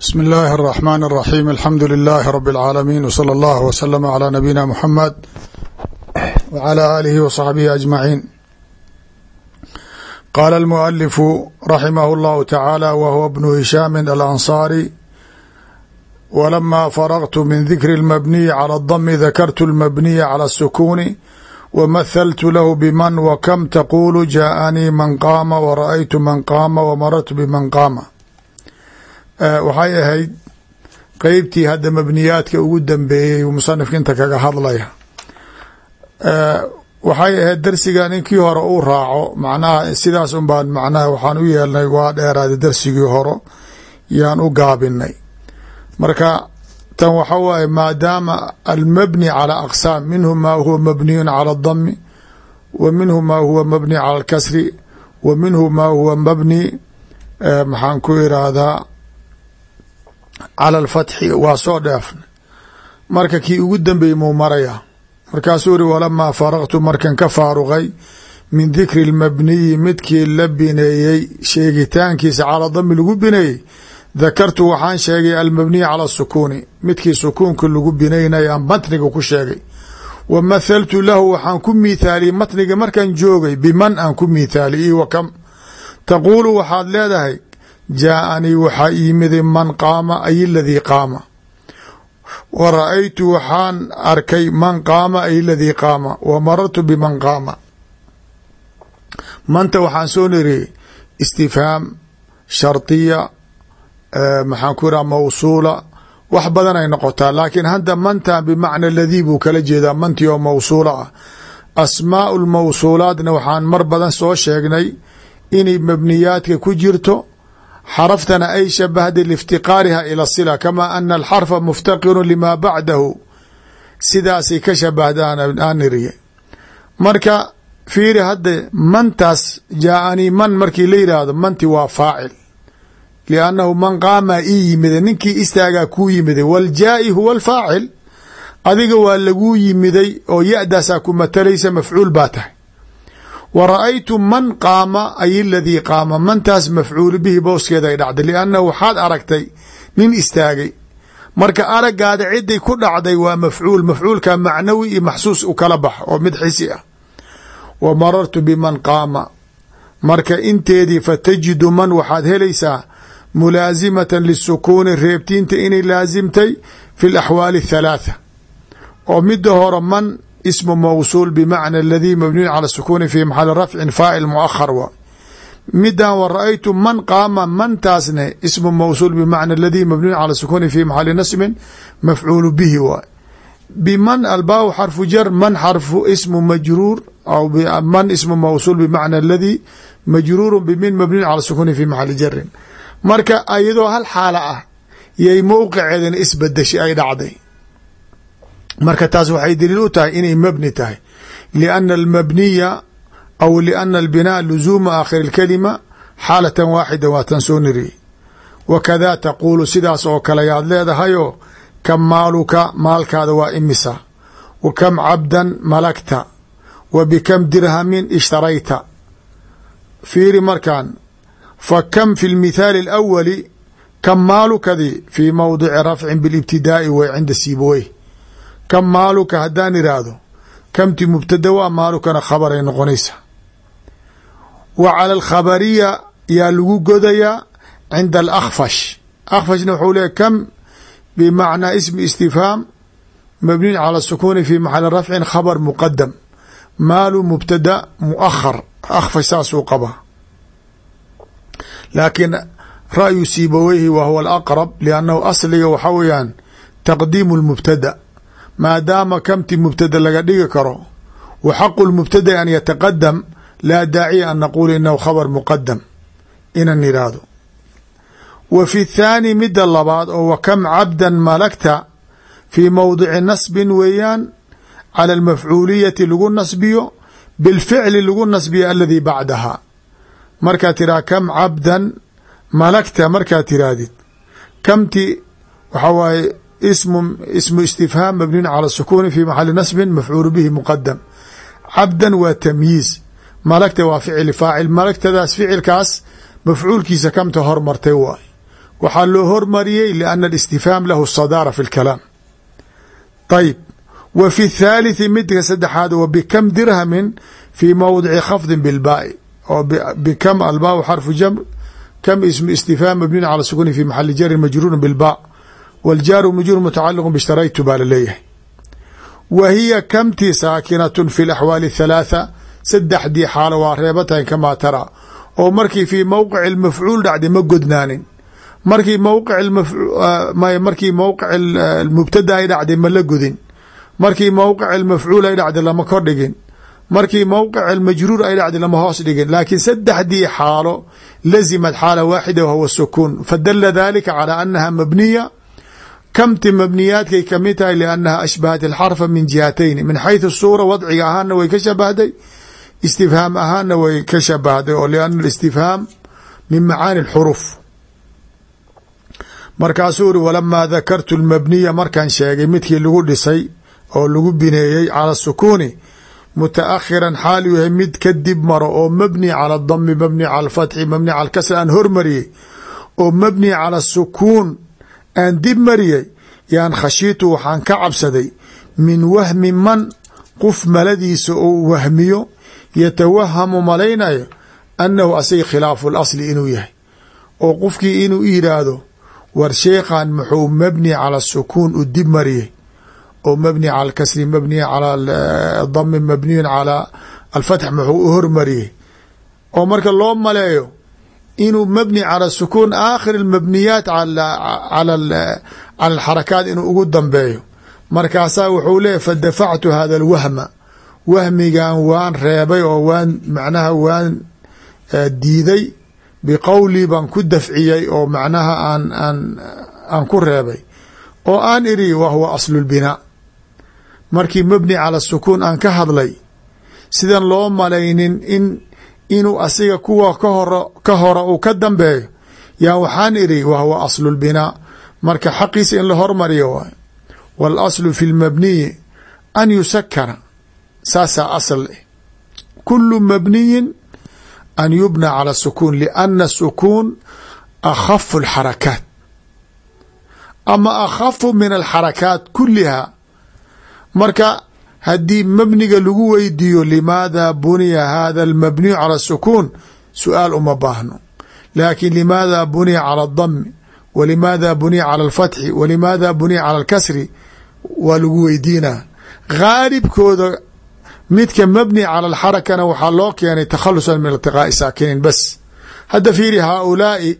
bsmi illaahi araxmaan araxiim alxamdu lilaahi rabi alcaalamiin wsala allahu wasalama calaa nabiyina muxamed wcala aalihi wasaxbihi ajmaciin qaala almualifu raximahu allahu tacaala wa huwa bnu hishaamin alansaari walama faragtu min dikri lmabniyi cala adami dakartu lmabniya cala asukuuni wamahaltu lahu biman wakam taquulu jaaanii man qaama wara'aytu man qaama wamarartu biman qaama waxay ahayd qeybtii hadda mabniyaadka ugu dambeeyey musanifka inta kaga hadlaya waxay ahayd darsiga ninkii hore uu raaco macnaha sidaas un baan macnaha waxaan u yeelnay waa dheeraada darsigii hore yaan u gaabinay marka tan waxa waaye maadaama almabni calى aqsaam minhu ma huwa mabniyun calى اdami wa minhu ma huwa mabni calى اlkasri wa minhu ma huwa mabni maxaan ku irahdaa cala alfatxi waa soo dheefna marka kii ugu dambeeyey muu marayaa markaasuu uri walamaa faraqtu markan ka faaruqay min dikri lmabniyi midkii la bineeyey sheegitaankiisa calaa dami lagu bineeyey dakartu waxaan sheegay almabniya cala sukuni midkii sukuunka lagu binaynaya matniga ku sheegay wa mathaltu lahu waxaan ku miithaaliyey matniga markan joogay biman aan ku miithaaliyey iyo wa kam taquulu waxaad leedahay jaaanii waxaa yimiday man qaama ay ladii qaama. Wa ra'aytu waxaan arkay man qaama ay ladii qaama. Wa marartu biman qaama. Manta waxaan soo niriyey istifhaam shardiya maxaan ku iraha mawsuula. Wax badan ay noqotaa laakiin hadda mantan bimacna ladii buu kala jeedaa mantii oo mawsuula ah. Asmaau lmawsuulaatna waxaan mar badan soo sheegnay inay mabniyaadka ku jirto xaraftana ay shabahday liiftiqaariha ila sila kama ana alxarfa muftaqiru lima bacdahu sidaasay ka shabahdaan aan niriye marka fiiri hadda mantaas jaaanii man markii la yidhaahdo manti waa faacil liannahu man qaamaa ii yimida ninkii istaagaa kuu yimiday waljaa'i huwa alfaacil adiga waa laguu yimiday oo ya-daasaa ku matalaysa mafcuul baa tahay wa ra'aytu man qaama ay ladii qaama mantaas mafcuulu bihi booskeeda ay dhacday liannahu waxaad aragtay nin istaagay marka aragaada ciday ku dhacday waa mafcuul mafcuulka macnawi iyo maxsuus u kala bax oo mid xisi ah wa marartu biman qaama marka inteedii fatajidu man waxaad helaysaa mulaasimatan lisukuuni reebtiinta inay laasimtay fi laxwaali athalaatha oo mida hore man ismu mawsuul bmacna aladii mabniyun cala sukuni fi maxali rafcin faacil muahar waa midan wa ra'aytu man qaama mantaasne ismu mawsuul bimacna aladii mabniyun cala sukuni fi maxali nasbin mafcuulu bihi waay biman albaaw xarfu jar man xarfu ismu majruur aw man ismu mawsuul bimacna aladii majruuru bimin mabniyun cala sukuni fi maxali jarin marka iyadoo hal xaala ah yay mowqiceedana isbadeshay ay dhacday marka taas waxay daliil u tahay inay mabni tahay. Lianna almabniya aw lianna albinaa luzuuma aakhiri اlkalima xaalatan waaxida waa tan soo niriyey wa kadaa taquulu sidaas oo kale yaad leedahayoo kam maaluka maalkaada waa imisa? Wa kam cabdan malagta? Wa bikam dirhamin ishtarayta? Fiiri markaan fa kam fi lmithaali اlawali kam maalukadi fii mowdici rafcin bilibtidaa'i way cinda siibawey kam maaluka haddaan iraahdo kamti mubtada waa maalukana khabaray noqonaysa. Wa cala alkhabariya yaa lagu godayaa cinda alakfash akfashna wuxuu leeya kam bimacnaa ismi istifhaam mabniyin cala sukuuni fi maxali rafcin khabar muqadam maalu mubtada muakhar akfash saasuu qabaa. Laakiin ra'yu siibaweyhi wa huwa alaqrab liannahu asliga waxaa weeyaan taqdiimu lmubtada maadaama kamti mubtada laga dhigi karo wa xaqu lmubtada'i an yataqadam laa daaciya an naquula inahu khabar muqadam inan idhaahdo wa fi thaani midda labaad oo wa kam cabdan malagta fii mowdici nasbin weeyaan cala almafcuuliyati lagu nasbiyo bilficli lagu nasbiyo aladii bacdaha. Markaad tiraha kam cabdan malagta markaad tiraahdid kamti waxaa waaye smu ismu istifhaam mabniin cala sukuni fi maxali nasbin mafcuulu bihi muqadam cabdan waa tamyiiz malagta waa ficil faacil malagtadaas ficilkaas mafcuulkiisa kamta hormartay waay waxaa loo hormariyey liana alistifhaam lahu sadaara fi lkalaam ayb wa fi thaalithi midka saddexaad wa bikam dirhamin fii mowdici khafdin bilbaai oo bikam albaa xarfu jamr kam ismu istifhaam mabniin cala sukuni fi maxali jarin majruurin bilbaa wاljaaru majruur mutacaliq bishtaraytu baa laleeyahay wa hiya kamtii saakinat fi اlaxwaali الthalaatha saddexdii xaalo waa reebatahan kamaa tara oo markii fii mowqici mafcuul dhacday ma godnaanin markii mowqic markii mowqic mubtada ay dhacday ma la godin markii mowqic mafcuul ay dhacday lama kor dhigin markii mowqic majruur ay dhacday lama hoos dhigin laakiin saddexdii xaalo lazimad xaala waaxida wahuwa sukuun fadala dalika calى anaha mabniya kamti mabniyaadkay ka mid tahay liannaha ashbahat alxarfa min jihatayni min xayثu suura wadciga ahaana way ka shabahday istifhaam ahaana way ka shabahday oo lianna istifhaam min macaani اxuruf markaasuu uri walamaa dakartu lmabniya markaan sheegay midkii lagu dhisay oo lagu bineeyey cala sukuuni mutaakhiran xaal u yahay mid kadib maro oo mabni cala dami mabni cala alfatxi mabni cala alkasri aan hormariyey oo mabni cala sukuun aan dib mariyey yaan khashiitu waxaan ka cabsaday min wahmi man qof maladiisa ou wahmiyo yatawahamu malaynayo annahu asag khilaafu lasli inuu yahay. Oo qofkii inuu yidhaahdo war sheekhan muxuu mabni cala sukuun u dib mariyey oo mabni cala alkasri mabni cala dami mabniyun cala alfatx muxuu u hormariyey. Oo marka loo maleeyo inuu mabni cala sukuun aakhir mabniyaat cala alxarakaat inuu ugu dambeeyo. Markaasaa wuxuu leeyahy fadafactu hada alwahma. Wahmigan waan reebay oo waan macnaha waan diiday. Biqowlii baan ku dafciyey oo macnaha aan aan aan ku reebay. Oo aan iri wa huwa aslu lbinaa markii mabni cala sukuun aan ka hadlay sidan loo malaynin in inuu asiga kuwa ka hora uu ka dambeeyo. Yaa waxaan idhi wahwa aslu lbinaa marka xaqiisa in la hormariyo waay walaslu fi lmabniyi an yusakara saasaa asl eh. kulu mabniyin an yubna cala sukuun liana sukuun akhafu alxarakaat. Ama akhafu min alxarakaat kuliha marka haddii mabniga lagu weydiiyo limaada buniya hada almabniyu cala sukuun su'aal uma baahno. Laakiin limaada buniya cala adami wa limaada buniya cala alfatxi? Wa limaada buniya cala alkasri? Waa lagu weydiinaa. Gaalibkooda midka mabni cala alxarakana waxaa loo keenay takhalusan min iltiqaai saakinin bas. Hadda fiiri haaulaai.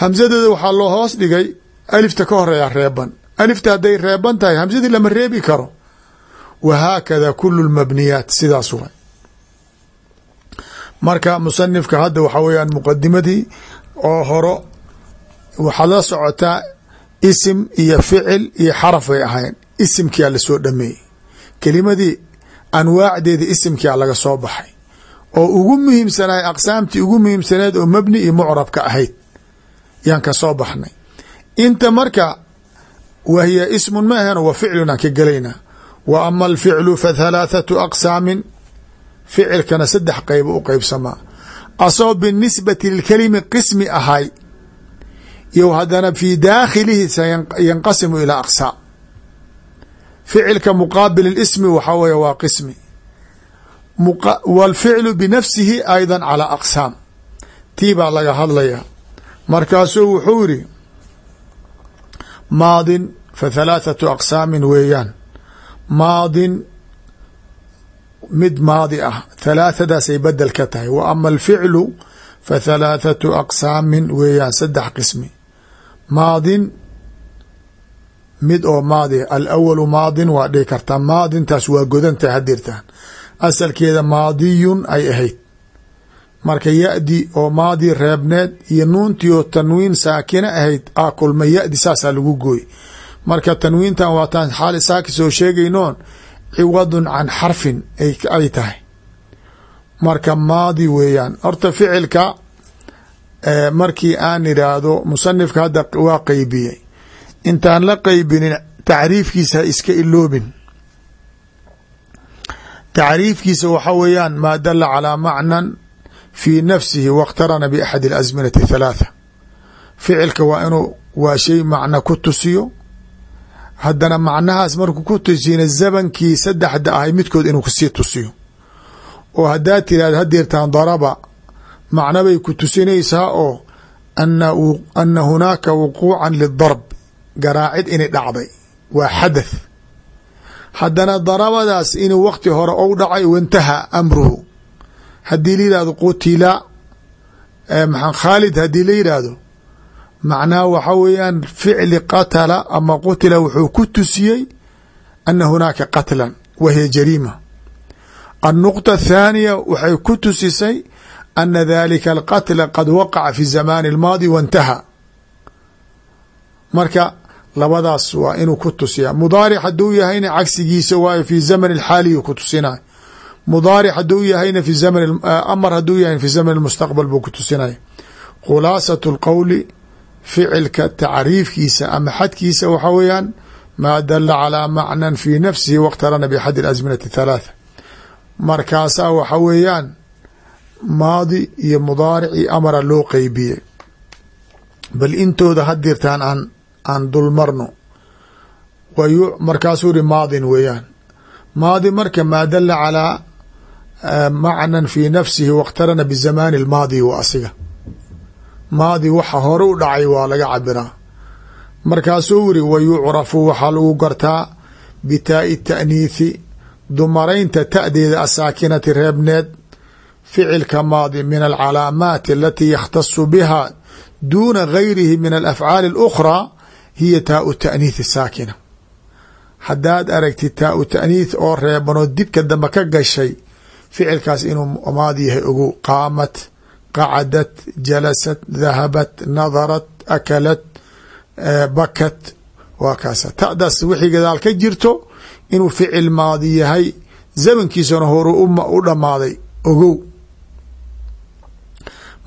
Hamsadeeda waxaa loo hoos dhigay alifta ka horreeya reeban. Alifta hadday reeban tahay hamsadii lama reebi karo wa haakada kulu lmabniyaat sidaas way marka musanifka hadda waxaa weyaan muqadimadii oo horo waxaad la socotaa isim iyo ficil iyo xaraf ay ahayn isimkiyaa la soo dhameeyey kelimadii anwaacdeeda isimkia laga soo baxay oo ugu muhiimsanay aqsaamtii ugu muhiimsaneed oo mabni iyo mucrabka ahayd yaan ka soo baxnay inta marka wahiya ismun ma ahan wa ficlun aan ka gelaynaa wa ama alficlu fa thalaathatu aqsaamin ficilkana saddex qayba u qeybsamaa asoo binisbati lilkelimi qismi ahay iyo haddana fii daakhilihi sayanqasimu ilaa aqsaam ficilka muqaabil ismi waxaa weeye waa qismi wاlficlu binafsihi ayda calى aqsaam tii baa laga hadlayaa markaasuu wuxuu yidhi maadin fa thalaathatu aqsaami weeyaan maadin mid maadi ah. Halaahadaasay bedel ka tahay. Wa ama alficlu fa thalaathatu aqsaamin weeyaan saddex qismi. Maadin mid oo maadi. Ah alawalu maadin waa dhihi kartaa maadintaas waa godantaha hadirtaan asalkeeda maadiyun ay ahayd. Marka ya-di oo maadi reebneed iyo nuuntii oo tanwiin saakina ahayd aa kulma. Ya-di saasaa lagu gooy marka tanwiintan waa waataan xaal saaki soo sheegaynoon ciwadun can xarfin ay tahay. Marka maadi weeyaan. Horta ficilka eh, markii aan idhaahdo musanifka hadda waa qeybiyey intaan la qeybinin tacriifkiisa iska iloobin. Tacriifkiisa waxa weeyaan maa dala calaa macnan fii nafsihi waاkhtarana biaxadi اlasminati halaatha ficilka waa inuu waa shay macno ku tusiyo haddana macnahaas markuu ku tusiyna zamankii saddexda ahay midkood inuu ku sii tusiyo. Oo haddaad tiraahdo hadeertaan daraba macno bay ku tusinaysaa oo ana hunaaka wuquucan lidarb garaacid inay dhacday. Waa xadath haddana darabadaas inuu waqti hore ou dhacay wantaha amruhu. Haddii la yihahdo qutila maa khaalid haddii la yidhaahdo macnaha waxa weeyaan ficli qatala ama qutila wuxuu ku tusiyey ana hunaaka qatlan wa hiya jariima النqطة الثاaنية waxay ku tusisay أna ذalika الqتل qad waqaca في زaمان الmaadي وانتahى marka labadaas waa inuu ku tusiya mdaarc haduu yahayna cagsigiisa waayo في زmن الxaaliyu ku tusinay mdaarc haduu yahayna في amr haduu yahay في زmن المستqبل buu ku tusinaya khulaasaة الqowli ficilka tacriifkiisa ama xadkiisa waxaa weeyaan maa dala calaa macnan fii nafsihi waqtarana bixaddi alasminati thalaatha markaasaa waxa weeyaan maadi iyo mudaaric iyo amara loo qeybiyey bal intooda hadirtaan aan aan dulmarno markaasuu ihi maadin weeyaan. Maadi marka maa dala calaa eh, macnan fii nafsihi waqtarana bizamaani lmaadi wa asiga maadi waxa hore u dhacay waa laga cabiraa markaasuu wiri wa yucrafu waxaa lagu gartaa bitaa'i taaniithi dumaraynta ta'deeda asaakinati reebneed ficilka maadi min alcalaamaati alatii yakhtasu biha duuna gayrihi min alafcaali اlukhraa hiya taau taaniithi saakina. Haddaad aragtid taau taaniith oo reebanoo dibka dambe ka gashay ficilkaas inuu maadi yahay ogu qaamat qacadat jalasat dahabat nadarat akalat bakat waa kaasa ta'daas wixii gadaal ka jirto inuu ficil maadi yahay zamankiisana horu u dhammaaday ogow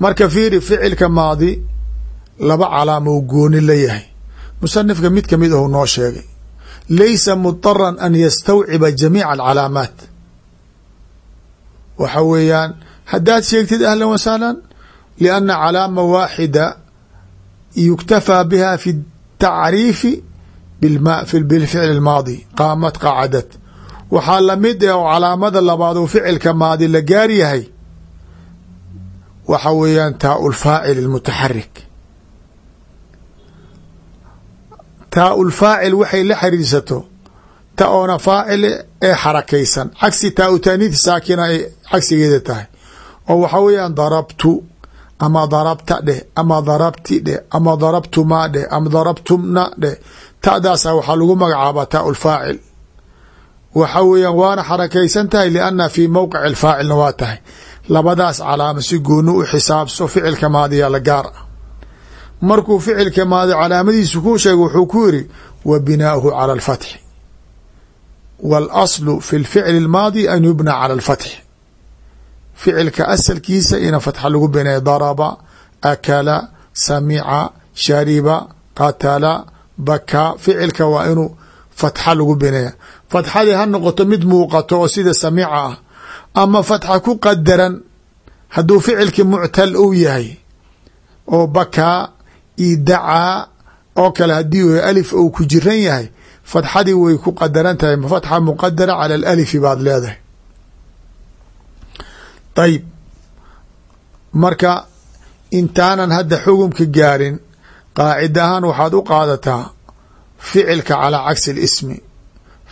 marka fiiri ficilka maadi laba calaamo gooni la yahay musanifka mid ka mid ahu noo sheegay laysa mudaran an yastawciba jamiica alcalaamaat waxa weeyaan haddaad sheegtid ahlan wa sahlan lianna calaama waaxida yuktafaa biha fi tacriifi bilficl اmaadi qaamat qacadad waxaa la mid eh oo calaamada labaad uu ficilka maadi la gaar yahay waxa weeyaan taa lfaacil اmutaxarik taa lfaacil waxay la xiriirsato ta oona faacil ee xarakaysan. Cagsi taa u taaniith saakina ay cagsigeeda tahay oo waxa weeyaan darabtu ama darabta dheh ama darabti dheh ama darabtumaa dheh ama darabtumna dheh. Ta'daasa waxaa lagu magacaabaa taa lfaacil waxa weeyaan waana xarakaysan tahay lianna fii mowqic alfaacilna waa tahay. Labadaas calaamo si gooni u xisaabso ficilka maadiya la gaar ah. Markuu ficilka maadi calaamadiisu kuu sheega wuxuu ku yiri wa binaauhu cala alfatxi waاlaslu fi lficli اlmaadi an yubna cala alfatxi ficilka asalkiisa ina fatxa lagu binaya daraba akala samica shariba qatala bakaa ficilka waa inuu fatxa lagu binaya fatxadii ha noqoto mid muuqato oo sida samica ah ama fatxa ku qadaran hadduu ficilki muctal uu yahay oo bakaa io dacaa oo kale haddii alif ou ku jiran yahay fatxadii way ku qadaran tahay fatxa muqadara cala alalifi baad leedahay ayib marka intaanan hadda xugumka gaarin qaacida ahaan waxaad u qaadataa ficilka calaa cagsi اlismi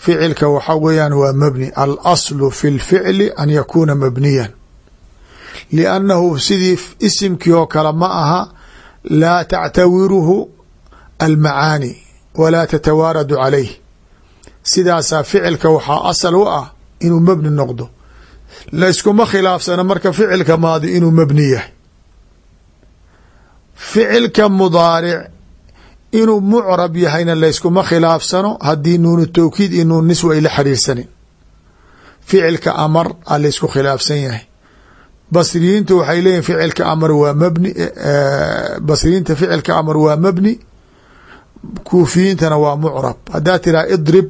ficilka waxa weeyaan waa mabni. Alaslu fi اlficli an yakuuna mabniyan. Liannahu sidii isimkii oo kale ma aha laa tactawiruhu almacaani walaa tatawaaradu calayh sidaasaa ficilka waxaa asal u ah inuu mabni noqdo layskuma khilaafsana marka ficilka maadi inuu mabni yahay. Ficilka mudaaric inuu mucrab yahayna layskuma khilaafsano haddii nuunu tawkiid iyo nuun niswa ay la xiriirsanin ficilka amar a laysku khilaafsan yahay. Basriyiintu waxay leeyihiin ficilka amar waa mabni basriyiinta ficilka amar waa mabni kuufiyiintana waa mucrab. Haddaa tiraa idrib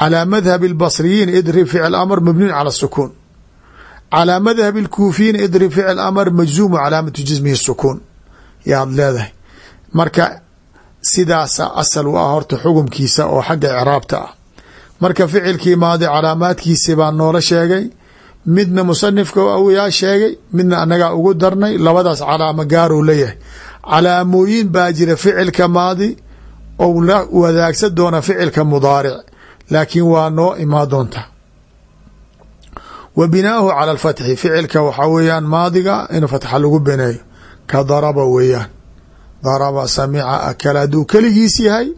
calaa madhab اlbasriyiin idrib ficil amr mabniun cala sukuun calaa madhab اlkuufiyiin idrib ficil amr majzuumu calaamatu jismihi sukuun yaad leedahay marka sidaasa asal u ah horta xukumkiisa oo xagga icraabta ah marka ficilkii maadi calaamaadkiisi baa noola sheegay midna musanifka yaa sheegay midna annagaa ugu darnay labadaas calaamo gaaruu leeyahay calaamooyin baa jira ficilka maadi ou la wadaagsan doona ficilka mudaaric laakiin waa noo imaa doonta. Wa binaauhu cala alfatxi ficilka waxaa weeyaan maadiga in fatxa lagu beneeyo ka daraba weeyaan. Daraba samica akala hadduu keligiis yahay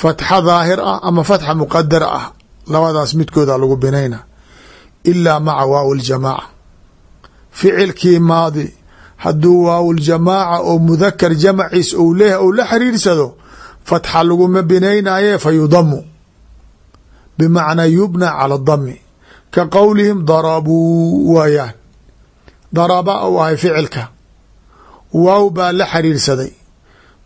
fatxa daahir ah ama fatxa muqadar ah labadaas midkooda lagu binayna ilaa maca waaw ljamaaca ficilkii maadi hadduu waaw ljamaaca oo mudakar jamaciis ou leeyahay ou la xiriirsado fatxa laguma binaynaye fa yudamu bimacnaa yubna cala dami ka qowlihim darabuu waayaan daraba ou ahay ficilka waaw baa la xiriirsaday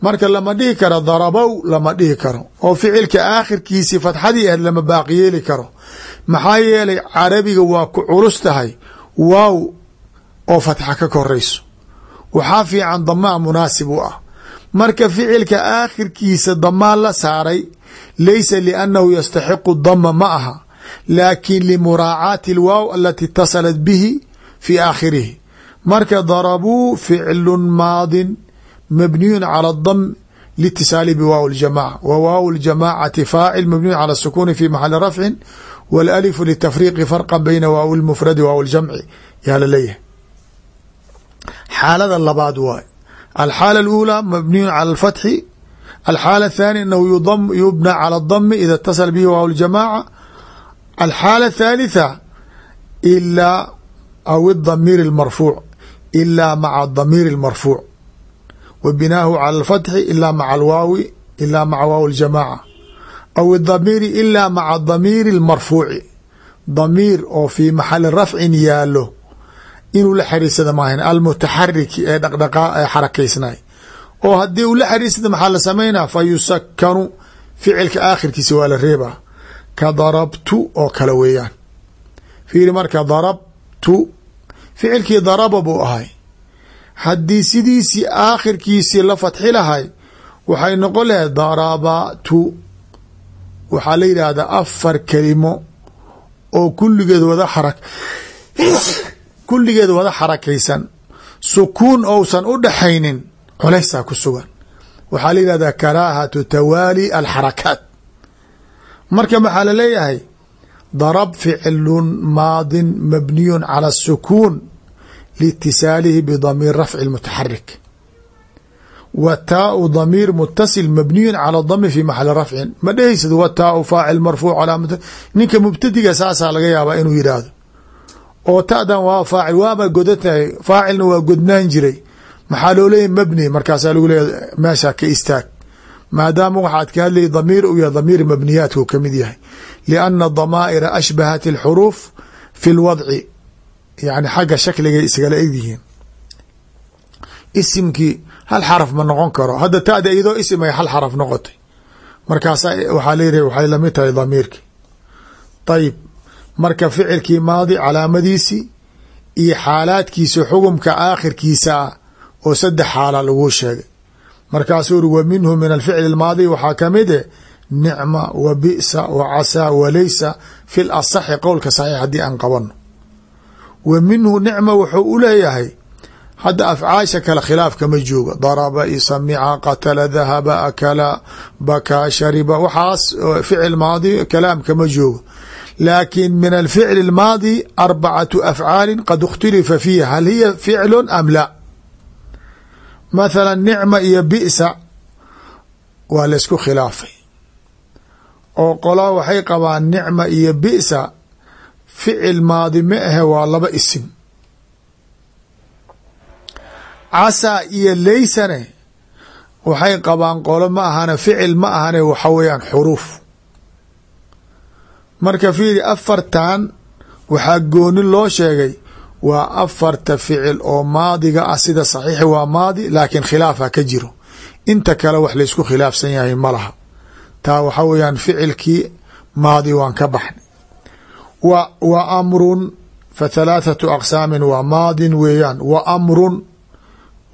marka lama dhihi karo darabow lama dhihi karo oo ficilka aakhirkiisii fatxadii ahayd lama baaqi yeeli karo maxaa yeelay carabiga waa ku culus tahay waaw oo fatxa ka korayso waxaa fiican damaa munaasib u ah marka ficilka aakhirkiisa damaa la saaray laysa liannahu yastaxiqu dama ma aha laakin limuraacaati alwaaw alati itasalat bihi fii aakhirihi marka darabuu ficlun maadin mabniyun cala adam liitisaali biwaaw ljamaca wa waaw ljamaacati faacil mabniyun cala sukuuni fi maxali rafcin walalifu litafriiqi farqan bayna waaw lmufradi waaw ljamci yaa la leeyahay xaalada labaad waay alxaala aluulaa mabniyun cala alfatxi alxaala الthani anahu yubnى calى اdami ida اtasala bihi waaw ljamaca alxaala الthalitثa ilaa aw اdamiir اlmarfuuc ilaa maca damiir اlmarfuuc wa binaahu calى اlfatxi ilaa maca alwaawi ilaa maca waaw اljamaca aw اdamiiri ilaa maca damiiri اlmarfuuci damiir oo fii maxali rafcin yaalo inuu la xariirsada maahan almutaxariki ee dhaqdhaqaa ee xarakaysnay oo haddii uu la xariirsada maxaa la samaynaa? Fa yusakanu ficilka aakhirkiisa waa la reebaa. Ka darabtu oo kale weeyaan. Fiiri marka darabtu. Ficilkii daraba buu ahay. Haddii sidiisii aakhirkiisii la fatxi lahay waxay noqon lahayd darabatu waxaa la yidhaahdaa afar kelimo oo kulligeed wada xara kulligeed wada xarakaysan. Sukuun ousan u dhaxaynin culaysaa ku sugan. Waxaa la yidhahdaa karaahatu tawaali alxarakaat. Marka maxaa la leeyahay? Darab ficlun maadin mabniyun cala asukuun liitisaalihi bidamiir rafci mutaxarik wa taau damiir mutasil mabniyun cala dami fi maxali rafcin. Ma dhehaysad wa taau faacil marfuuc calaa ninka mubtadiga saasaa laga yaabaa inuu yidhaahdo. Oo ta'dan waa faacil waaba godan tahay faacilna waa godnaan jiray maxaa loo leeyahy mabni? Markaasaa lagu leeya meesha ka istaag. Maadaama waxaad ka hadlayay damiir u yahay damiir mabniyaatku ka mid yahay. Lianna damaa'ira ashbahat alxuruuf fi lwadci yani xagga shakligay isgala egyihiin isimkii hal xaraf ma noqon karo. Hadda ta'da iyadoo isim ay hal xaraf noqotay. Markaasa waxaa leeyahay waxay la mid tahay damiirkii ayib marka ficilkii maadi calaamadiisii iyo xaalaadkiisa xugumka aakhirkiisa ah oo saddex xaala laguu sheegay markaasuu uri wa minhu min alficli اlmaadi waxaa kamid e nicma wa bi'sa wa casaa wa laysa fi lasaxi qowlka saxiix haddii aan qabano wa minhu nicma wuxuu u leeyahay hadda afcaasha kale khilaaf kama joogo daraba isamica qatala dahaba akala bakaa shariba waxaas ficil maadi kalaam kama joogo laakin min alficli اlmaadi arbacatu afcaali qad اkhtilifa fiiha hal hiya ficlu am la Mathala nicma iyo bi'sa waa laysku khilaafay. Oo qolaa waxay qabaan nicma iyo bi'sa ficil maadi ma ahe waa laba isim. Casaa iyo laysane waxay qabaan qolo ma ahane ficil ma ahane waxa weeyaan xuruuf. Marka fiiri afartan waxaa gooni loo sheegay waa afarta ficil oo maadiga ah sida saxiixi waa maadi laakiin khilaafa ka jiro. Inta kale wax laysku khilaafsan yahay ma laha. Taa waxa weyaan ficilkii maadi waan ka baxnay. Wa amrun fa thalaathatu aqsaamin waa maadin weeyaan. Wa amrun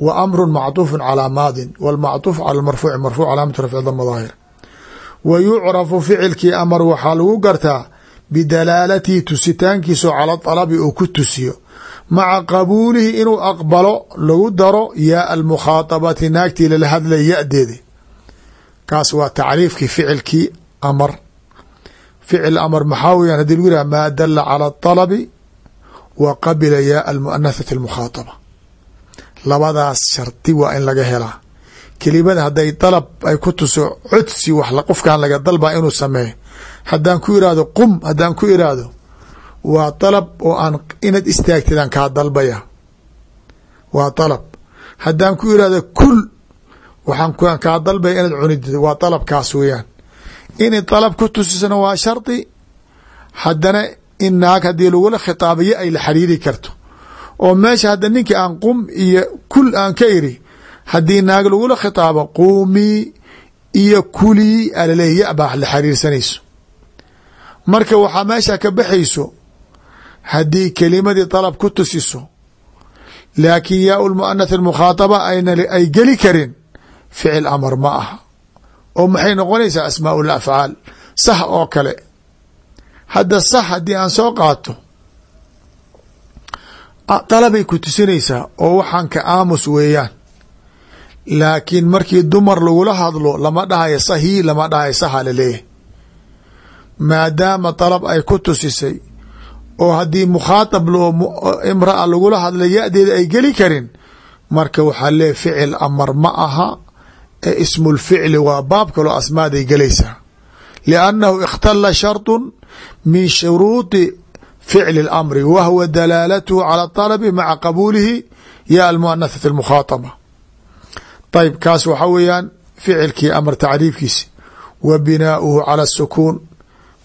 wa amrun macduufun calaa maadin walmacduuf cala marfuuci marfuuc calaamatu rafcida madaahir wa yucrafu ficilkii amar waxaa lagu gartaa bidalaalatii tusitaankiisao cala alabi uu ku tusiyo maca qabuulihi inuu aqbalo lagu daro yaa almukhaaabati naagtii lala hadlay yadeedi. Kaas waa tacriifkii ficilkii amar. Ficil amar maxaa weyaan haddii lagu yihah maa dala cala alabi wa qabila yaa almuanathati almukhaaaba labadaas shardi waa in laga helaa. Kelimada hadday dalab ay ku tuso codsi wax qofkan laga dalbaa inuu sameeyo. Haddaan ku iraahdo qum haddaan ku iraahdo waa dalab oo aan inaad istaagtidaan kaa dalbaya. Waa dalab haddaan ku irahdo kul waxaan kaa dalbaya inaad cunidid waa dalabkaas weeyaan. Inay dalab ku tusisana waa shardi haddana in naag haddii lagula khitaabayo ay la xiriiri karto. Oo meesha hadda ninkii aan qum iyo kul aan ka iri haddii naag lagula khitaabo quumii iyo kulii alaleeya ya baa la xiriirsanayso. Marka waxaa meesha ka baxayso haddii kelimadii dalab ku tusiso laakiin yaa lmuanath almukhaataba ayna ay geli karin ficil amar ma aha. Oo maxay noqonaysaa asmaa lafcaal sah oo kale. Hadda sax haddii aan soo qaato dalabay ku tusinaysaa oo waxaan ka aamus weeyaan. Laakiin markii dumar lagula hadlo lama dhahayo sahii lama dhahayo saha la leeyahay maadaama dalab ay ku tusisay oo haddii mukhaatab loo imraa lagula hadlay yadeeda ay geli karin marka waxaa leeyahy ficil amar ma aha ee ismulficli waa baab kaloo asmaaday gelaysaa liannahu ikhtala shardu min shuruudi ficli اlamri wa huwa dalaalatuhu cala طalabi maca qabuulihi ya almuanathati اlmukhaataba ayb kaas waxaa weeyaan ficilkii amar tacriifkiisi wa binaauhu cala الsukuun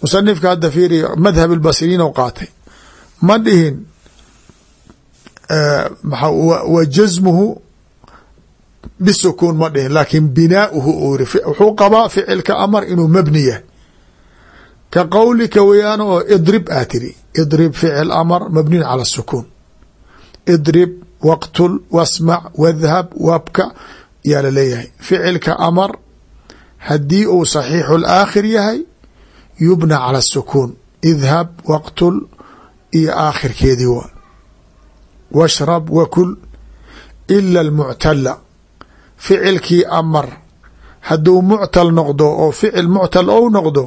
musanifka hadda fiiri madhab اlbasriyiin ou qaatay ma dhihin e, wa jasmuhu bisukuun ma dhihin laakiin binaauhu uu yiri wuxuu qabaa ficilka amar inuu mabni yahay. Ka qowlika weeyaan oo idrib aa tiri idrib ficil amar mabniyun cala sukuun idrib waqtul wasmac wadhab wabka yaa la leeyahay ficilka amar haddii uu saxiixu laakhir yahay yubna cala sukuun idhab waqtul iyo aakhirkeedii waa. Washrab wakul ila almuctala ficilkii amar. Hadduu muctal noqdo oo ficil muctal ou noqdo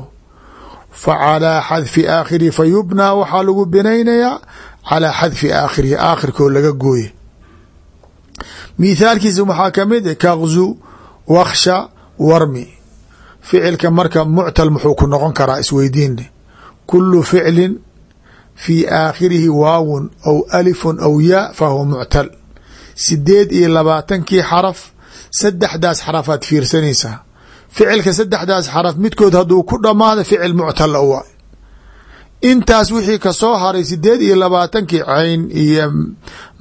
fa calaa xadfi aakhirihi fa yubnaa waxaa lagu binaynayaa calaa xadfi aakhirihi aakhirkoo laga gooye. Mithaalkiisa waxaa ka mid kaqzu waksha warmi. Ficilka marka muctal muxuu ku noqon karaa isweydiinne kulu ficlin fii aakhirihi waawun aw alifun aw yaa fahuwa muctal. Sideed iyo labaatankii xaraf saddexdaas xarafaad fiirsanaysaa. Ficilka saddexdaas xaraf midkood hadduu ku dhammaado ficil muctal waa intaas wixii ka soo haray sideed iyo labaatankii cayn iyo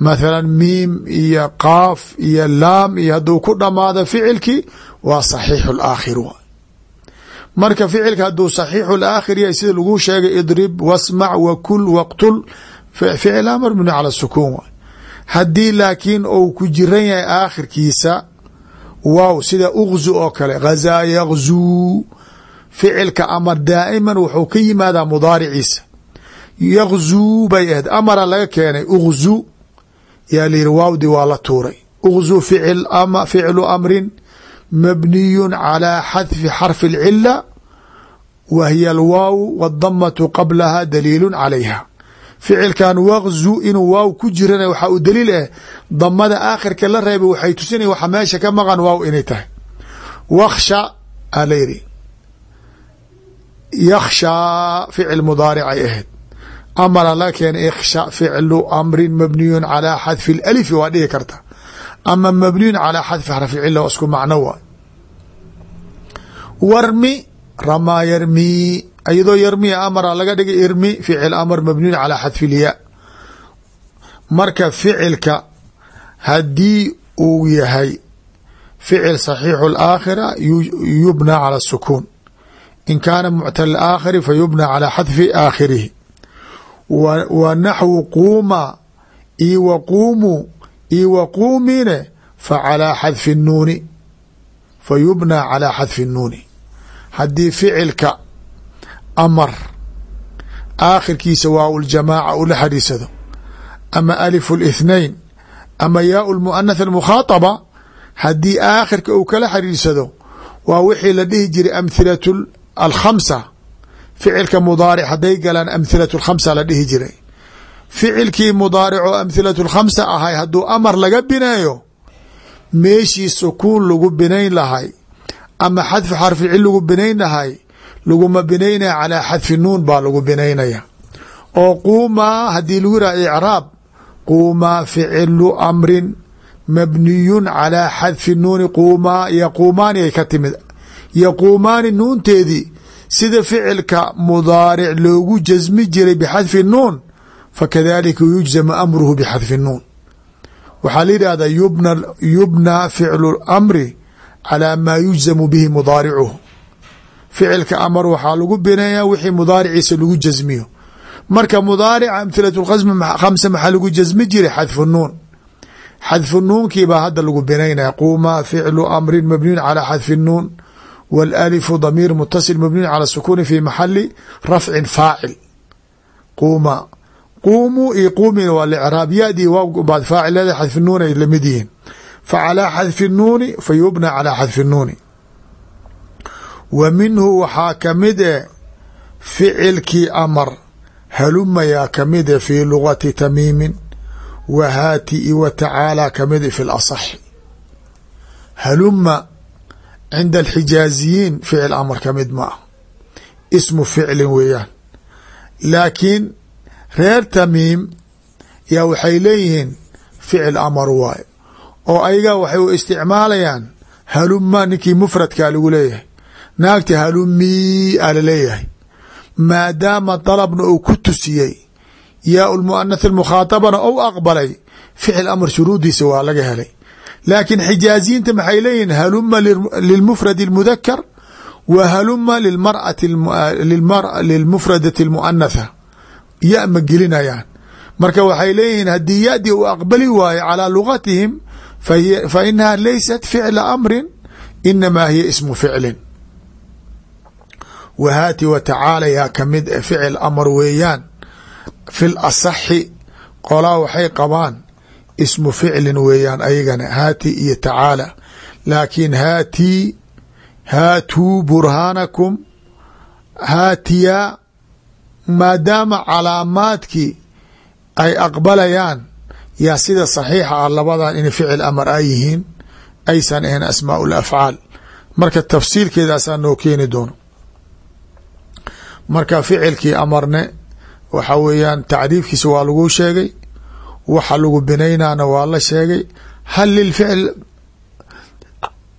mathalan miim iyo qaaf iyo laam iyo hadduu ku dhammaado ficilkii waa saxiixu laakhir waa marka ficilka hadduu saxiixu laakhir yahay sida laguu sheegay idrib wasmac wakul waqtul ficil amar mabni cala sukuun waay. Haddii laakiin uu ku jiran yahay aakhirkiisa waaw sida ugzu oo kale ghazaa yagzuu ficilka amar daa'iman wuxuu ka yimaadaa mudaariciisa. Yagzuu bay ahayd amara laga keenay ugzu yaa la yihi waawdi waa la tuuray. Ugzu ficlu amrin mabniyu calى xadfi xarfi اlcila wa hiya alwaaw wاdamatu qablaha daliilu calayha ficilkan wagzu inuu waaw ku jirana waxaa u daliil ah damada aakhirka la reebay waxay tusinaya waxa meesha ka maqan waaw inay tahay waksha aa la yidhi yakshaa ficil mudaaricay ahayd amara laga keenay iksha ficlu amrin mabniyun calaa xadfi اlalifi waa dhihi karta ama mabniyun calaa xadfi xarfi cila waa isku macno waay warmi ramaa yarmii iyadoo yarmiya amara laga dhigay irmi ficil amar mabniyun calaa xadfi lyaa marka ficilka haddii uu yahay ficil saxiixu laakhira yubna cala sukuun in kaana muctal aakhiri fa yubna calaa xadfi aakhirihi wa naxwu quuma io wa quumuu io wa quumine fa calaa xadfi الnuuni fa yubnaa calaa xadfi الnuuni haddii ficilka amar aakhirkiisa waaw ljamaaca uu la xadhiisado ama alifu اlithnain ama yaau lmuanath almukhaaطaba haddii aakhirka uu kala xadhiirsado waa wixii la dhihi jiray amhilat alkhamsa. Ficilka mudaaric hadday galaan amhilatu lkhamsa la dhihi jiray. Ficilkii mudaaric oo amhilatu lkhamsa ahay hadduu amar laga bineeyo meeshii sukuun lagu binayn lahay ama xadfu xarficil lagu binayn lahay laguma binaynaya calaa xadfi nuun baa lagu binaynaya. Oo quumaa haddii lagu yihah icraab quumaa ficilu amrin mabniyun calaa xadfi nuuni quumaa yaquumaani ay ka timid. Yaquumaani nuunteedii sida ficilka mudaaric loogu jasmi jiray bixadfi nuun fakadalika yujzamu amruhu bixadfi nuun. Waxaa la yidhahdaa yubna ficlu amri calaa maa yujzamu bihi mudaaricuhu ficilka amar waxaa lagu bineeyaa wixii mudaariciisa lagu jasmiyo marka mudaarica amhilat khamsa maxaa lagu jasmi jiray xadfu nuun xadfu nuunkiibaa hadda lagu binaynaya quumaa ficlu amrin mabniyun calaa xadfi nuun wاlalifu damiir mutasil mabniyun cala sukuuni fi maxali rafcin faacil quumaa quumuu iyo quumina waa licraab yadii waawbaad faacilada xadfi nuun ay la mid yihiin fa calaa xadfi nuuni fa yubna calaa xadfi nuuni. Wa minhu waxaa ka mid e ficilkii amar halumayaa ka mid e fii lugati tamiimin wa haati i wa tacaalaa ka mid fi lasaxi haluma cinda alxijaaziyiin ficil amar ka mid ma ah ismu ficlin weeyaan. Laakiin reer tamiim yaa waxay leeyihiin ficil amar waaye oo ayaga waxay u isticmaalayaan haluma ninkii mufradkaa lagu leeyahay. Naagti halumii a la leeyahay maadaama dalabna uu ku tusiyey yaa lmuanath almukhaatabana ou aqbalay ficil amar shuruudiisa waa laga helay. Laakiin xijaaziyiinta maxay leeyihiin haluma lilmufradi اlmudakar wa haluma lilmufradati اlmuanatha ya ma gelinayaan. Marka waxay leeyihiin haddii yadi uu aqbali waayo calaa lugatihim fa inaha laysat ficla amrin inamaa hiya ismu ficlin wahaati wa tacaala yaa ka mid e ficil amar weeyaan fi l asaxi qolaa waxay qabaan ismu ficlin weeyaan ayagana haati iyo tacaala laakiin haatii haatuu burhaanakum haatiyaa maadaama calaamaadkii ay aqbalayaan yaa sida saxiixa ah labadan in ficil amar ay yihiin aysan ahayn asmaau lafcaal marka tafsiilkeedaasaa noo keeni doono. Marka ficilkii amarne waxa weeyaan tacriifkiisa waa lagu sheegay waxa lagu binaynaana waa la sheegay hal lilficl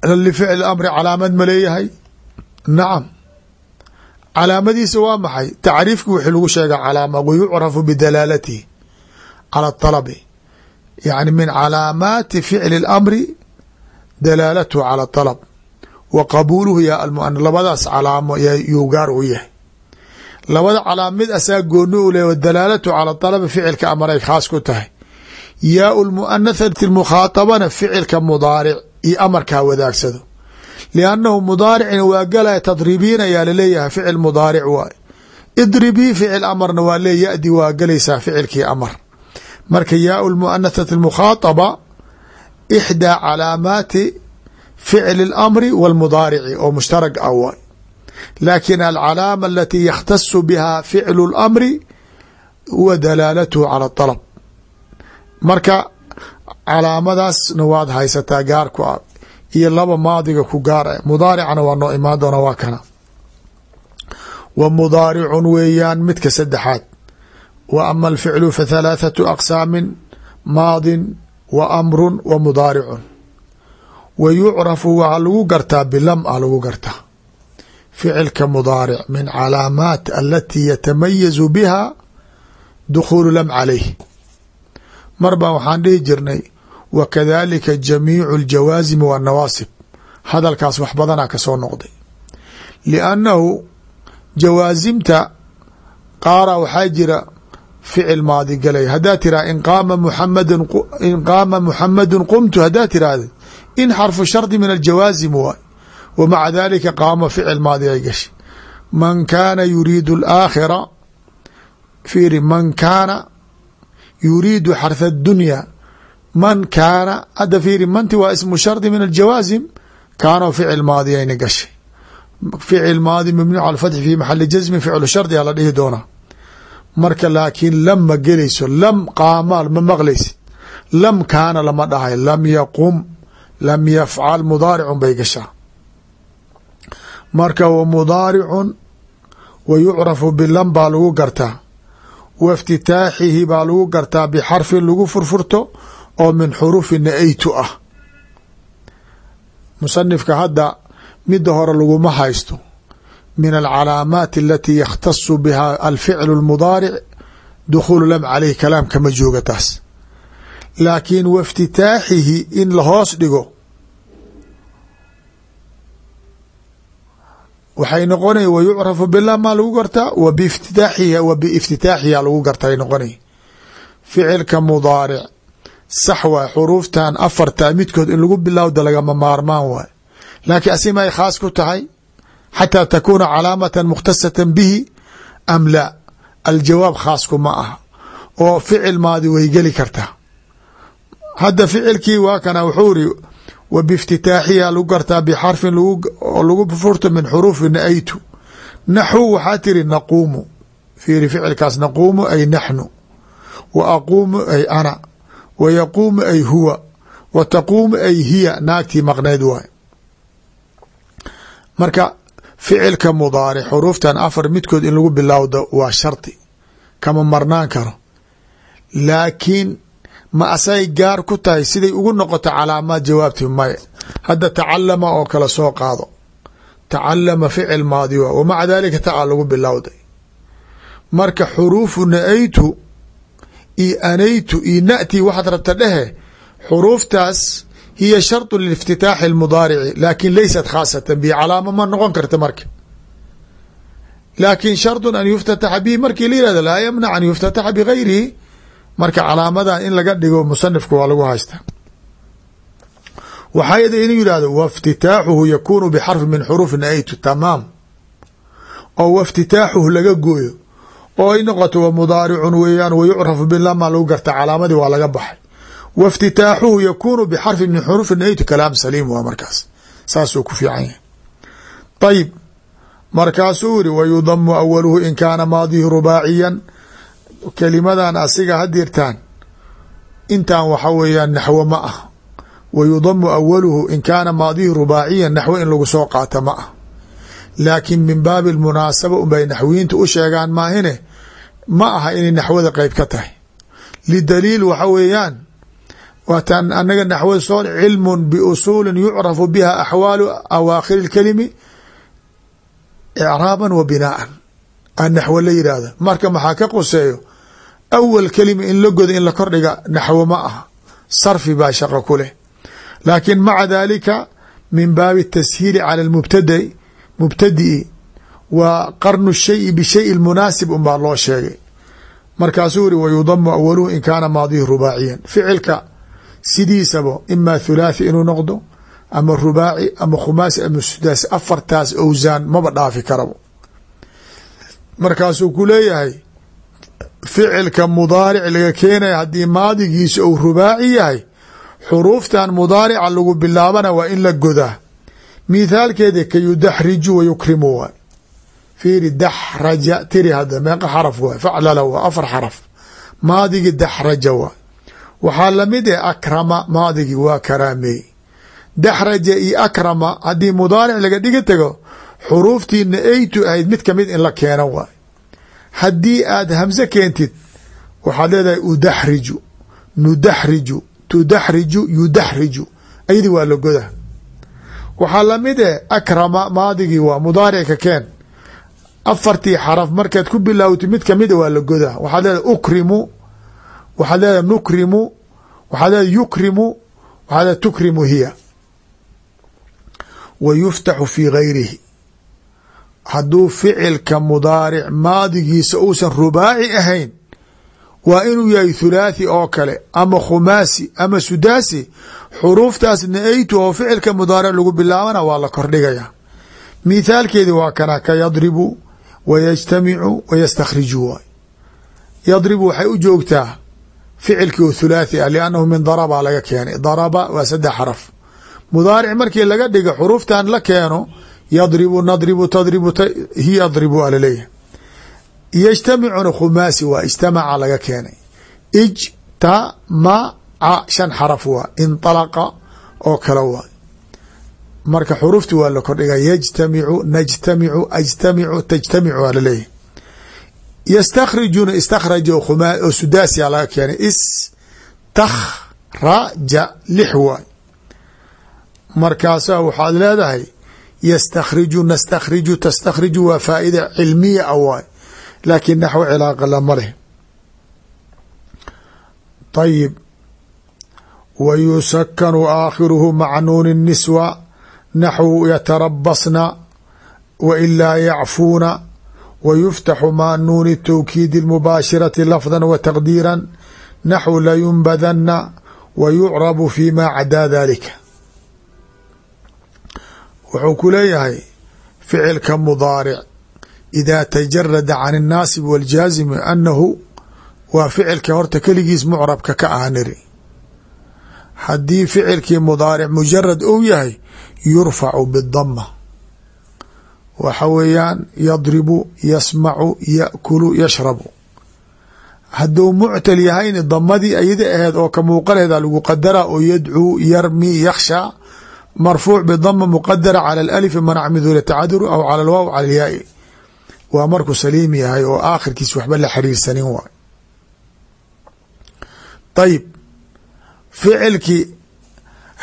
hal amri calaamad ma leeyahay? Nacam. Calaamadiisa waa maxay? Tacriifki wixii lagu sheega calaama wayucrafu bidalaalatihi cala طalabi yani min calaamaati ficli اlamri dalaalatuhu cala طalab wa qabuuluhu ya almuana labadaas calaamo yuu gaar u yahay labada calaam mid asaa gooni u leh dalaalatu cala طalabi ficilka amaray khaas ku tahay yaau lmuanathati mukhaatabana ficilka mudaaric iyo amarkaa wadaagsado liannahu mudaaricina waa galaya tadribiin ayaa laleeyahay ficil mudaaric waay idribii ficil amarna waa lee yadi waa galaysaa ficilkii amar marka yaau lmuanathati mukhaaطaba ixdaa calaamaati ficli اlamri wاlmudaarici oo mushtarag ah waay laakin alcalaama alatii yakhtasu biha ficlu اlamri huwa dalaalatuhu cala طalab marka calaamadaasna waad haysataa gaar ku ah iyo laba maadiga ku gaar ah mudaaricana waa noo imaan doona waa kana wa mudaaricun weeyaan midka saddexaad wa ama alficlu fa halaathatu aqsaamin maadin wa amrun wa mudaaricun wa yucrafu waa lagu gartaa bilam a lagu gartaa ficilka mudaaric min calaamaat alatii yatamayazu biha dukhuulu lam calayh mar baa waxaan dhihi jirnay wa kadalika jamiicu aljawaasimi waannawaasib hadalkaas wax badanaa ka soo noqday liannahu jawaasimta qaara waxaa jira ficil maadi galay. Haddaad tiraha in qaama muxamadun in qaama muxamadun qumtu haddaad tiraahda in xarfu shardi min aljawaazim waay. Wa maca dalika qaama ficil maadi ay gashay. Man kaana yuriidu alaakhira fiiri man kaana yuriidu xarha addunya man kaana hadda fiiri manti waa ismu shardi min aljawaazim kaanoo ficil maadi ayna gashay. Ficil maadi mabniu cala fatxi fi maxali jasmin ficlu shardi a la dhihi doonaa marka laakiin lam ma gelayso lam qaamaal ma maqlaysid. Lam kaana lama dhahay lam yaqum lam yafcal mudaaricun bay gashaa. Marka wa mudaaricun wa yucrafu bilam baa lagu gartaa. Wa iftitaaxihi baa lagu gartaa bixarfin lagu furfurto oo min xurufi na-aytu ah. Musanifka hadda midda hore laguma haysto min alcalaamaati alatii yakhtasu biha alficlu اlmudaaric dukhuulu lam caleyh kalaam kama jooga taas laakiin wa iftitaaxihi in lahoos dhigo waxay noqonay wa yucrafu bilah maa lagu gartaa wa biftitaaxihi wa biiftitaaxiha lagu gartay noqonay ficilka mudaaric sax waay xuruuftan afarta midkood in lagu bilowda lagama maarmaan waay laakiin ay khaas ku tahay xataa takuuna calaamatan mukhtasatan bihi am la aljawaab khaasku ma aha oo ficil maadi way geli kartaa hadda ficilkii waa kana wuxuu iri wa biiftitaaxiha lagu gartaa bixarfin oo lagu furto min xuruufi na-aytu naxwu waxaa tiri naquumu fiiri ficilkaas naquumu ay naxnu wa aquumu ay ana wa yaquumu ay huwa wa taquumu ay hiya naagtii maqneyd waay marka ficilka mudaaric xuruuftan afar midkood in lagu bilowdo waa shardi kama marnaan karo. Laakiin ma asay gaar ku tahay siday ugu noqoto calaamaad jawaabti maya hadda tacalama oo kale soo qaado. Tacalama ficil maadi wa wa maca dalika taa lagu bilowday. Marka xuruufu na-aytu io anaytu io na'ti waxaad rabta dhehe xuruuftaas hiya sharطu liiftitaaxi اlmudaarici laakin laysat khaasatan bi calaamo ma noqon karta marka laakin sharطu an yuftataxa bihi markii la yihahdo laa yamnac an yuftataxa bigayrihi marka calaamadan in laga dhigo musanifka waa lagu haystaa waxaa yada inuu yihahdo waاftitaaxuhu yakunu bxarfi min xuruufi naaytu tamaam oo waاftitaaxuhu laga gooyo oo ay noqoto wa mudaaricun weeyaan wa yucrafu bilama lagu garta calaamadii waa laga baxay wa اftitaaxuhu yakunu bxarfi min xuruufi naaytu kalaam saliim waa markaas saasuu ku fiican yahay ayib markaasuu yiri wa yudamu awaluhu in kaana maadihi rubaaciyan kelimadan asiga hadirtaan intan waxa weeyaan naxwo ma ah wa yudamu awaluhu in kaana maadihi rubaaciyan naxwo in lagu soo qaata ma ah laakiin min baabi lmunaasaba unbay naxwiyiinta u sheegaan maahine ma aha inay naxwada qeyb ka tahay lidaliil waxa weeyaan waataan anaga naxwada soo cilmun biusuulin yucrafu biha axwaalu awaakhiri اlkelimi icraaban wa binaaan a naxwo la yidhaahda marka maxaa ka quseeyo awal kelima in la goda in la kordhiga naxwo ma aha sarfi baa shaqo ku leh laakiin maca dalika min baabi tashiili cala mubtadai mubtadi'i waa qarnu shayi bishayi munaasib unbaa loo sheegay markaasuu iri wayudamu awaluhu in kaana maadihi rubaaciyan ficilka sidiisaba ima thulaathi inuu noqdo ama rubaaci ama khumaasi ama sudaasi afartaas owsaan maba dhaafi karabo. Markaasuu ku leeyahay ficilka mudaaric laga keenaya haddii maadigiisa uu rubaaci yahay xuruuftan mudaarica lagu bilaabana waa in la godaa. Mithaalkeeda ka yudaxriju wa yukrimu waay fiiri daxraja tiri hadda meeqa xaraf waay faclala waa afar xaraf. Maadigii daxraja waay waxaa la mid eh akrama maadigii waa karaameey daxraja iyo akrama haddii mudaaric laga dhiga tego xuruuftii na-aytu ahayd mid ka mid in la keeno waay. Haddii aad hamse keentid waxaad leedahay udaxriju nudaxriju tudaxriju yudaxriju ayadii waa la goda waxaa la mid eh akrama maadigii waa mudaaric ka keen. Afartii xaraf markaad ku bilaawtid mid kamida waa la goda waxaad leedahay ukrimu waxaad leedahay nukrimu waxaad leedahay yukrimu waxaad leedahay tukrimu hiya. Wa yuftaxu fi gayrihi. Hadduu ficilka mudaaric maadigiisa uusan rubaaci ahayn waa inuu yahay thulaathi oo kale ama khumaasi ama sudaasi xuruuftaas na-aytu oo ficilka mudaaric lagu bilaabana waa la kordhigaya mithaalkeedi waa kana ka yadribu wa yajtamicu wa yastakhriju waay. Yadribu waxay u joogtaa ficilkii oo thulaathi ah liannahu min daraba laga keenay. Daraba waa saddex xaraf. Mudaaric markii laga dhiga xuruuftan la keeno yadribu nadribu tadribu hi yadribu a la leeyahay yajtamicuna khumaasi waa ijtamaca laga keenay. Ijtamaca shan xaraf waa inطalaqa oo kale waay marka xurufti waa la kordhiga yajtamicu najtamicu ajtamicu tajtamicu waa la leeyahay yastakhrijuna istakhraja oo sudaasiya laga keenay istakhraja lix waay markaasaa waxaad leedahay ystakhriju nastakhriju tastakhriju waa faa'ida cilmiya a waay laakiin naxwo cilaaqa lama leh ayib wa yusakanu aakhiruhu maca nuuni الniswa naxwu yatarabasna wa ilaa yacfuuna wa yuftaxu maa nuuni tawkiidi اlmubaashirati lafda wa taqdiira naxwu layunbadana wa yucrabu fi ma cadaa dalika wuxuu ku leeyahay ficilka mudaaric idaa tajarada can الnaasib wاljaazimi anahu waa ficilka horta keligiis mucrabka ka ah niri haddii ficilkii mudaaric mujarad ou yahay yurfacu bidama waxa weeyaan yadribu yasmacu yakulu yashrabu. Hadduu muctal yahayna damadii ayada aheed oo ka muuqaleeda lagu qadara oo yadcuu yarmi yakhsha marfuuc bidama muqadara cala alalifi manac min duuli tacaduru aw cala alwaaw cala alyaai. Waa markuu saliim yahay oo aakhirkiis waxba la xiriirsanin waay. Ayib ficilkii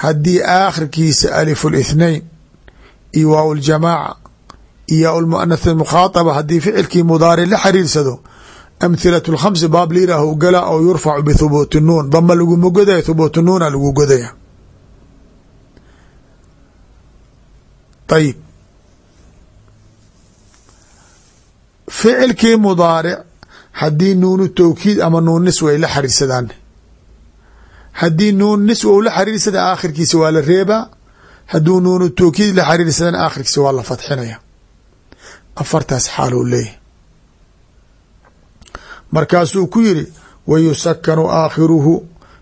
haddii aakhirkiisa alif اlithnain iyo waaw ljamaaca iyo almuanath mukhaataba haddii ficilkii mudaaric la xiriirsado amhilat lkhamsi baab liirah u gala oo yurfacu bithubuuti nuun dama laguma godaya thubuuti nuuna lagu godaya ayib ficilkii mudaaric haddii nuunu towkiid ama nuun niswa ay la xiriirsadaan haddii nuun niswa u la xiriirsada aakhirkiisa waa la reebaa hadduu nuunu towkiid la xiriirsadaan aakhirkiisa waa la fadxinaya afartaas xaaluu leeyahy markaasuu ku yiri wa yusakanu aakhiruhu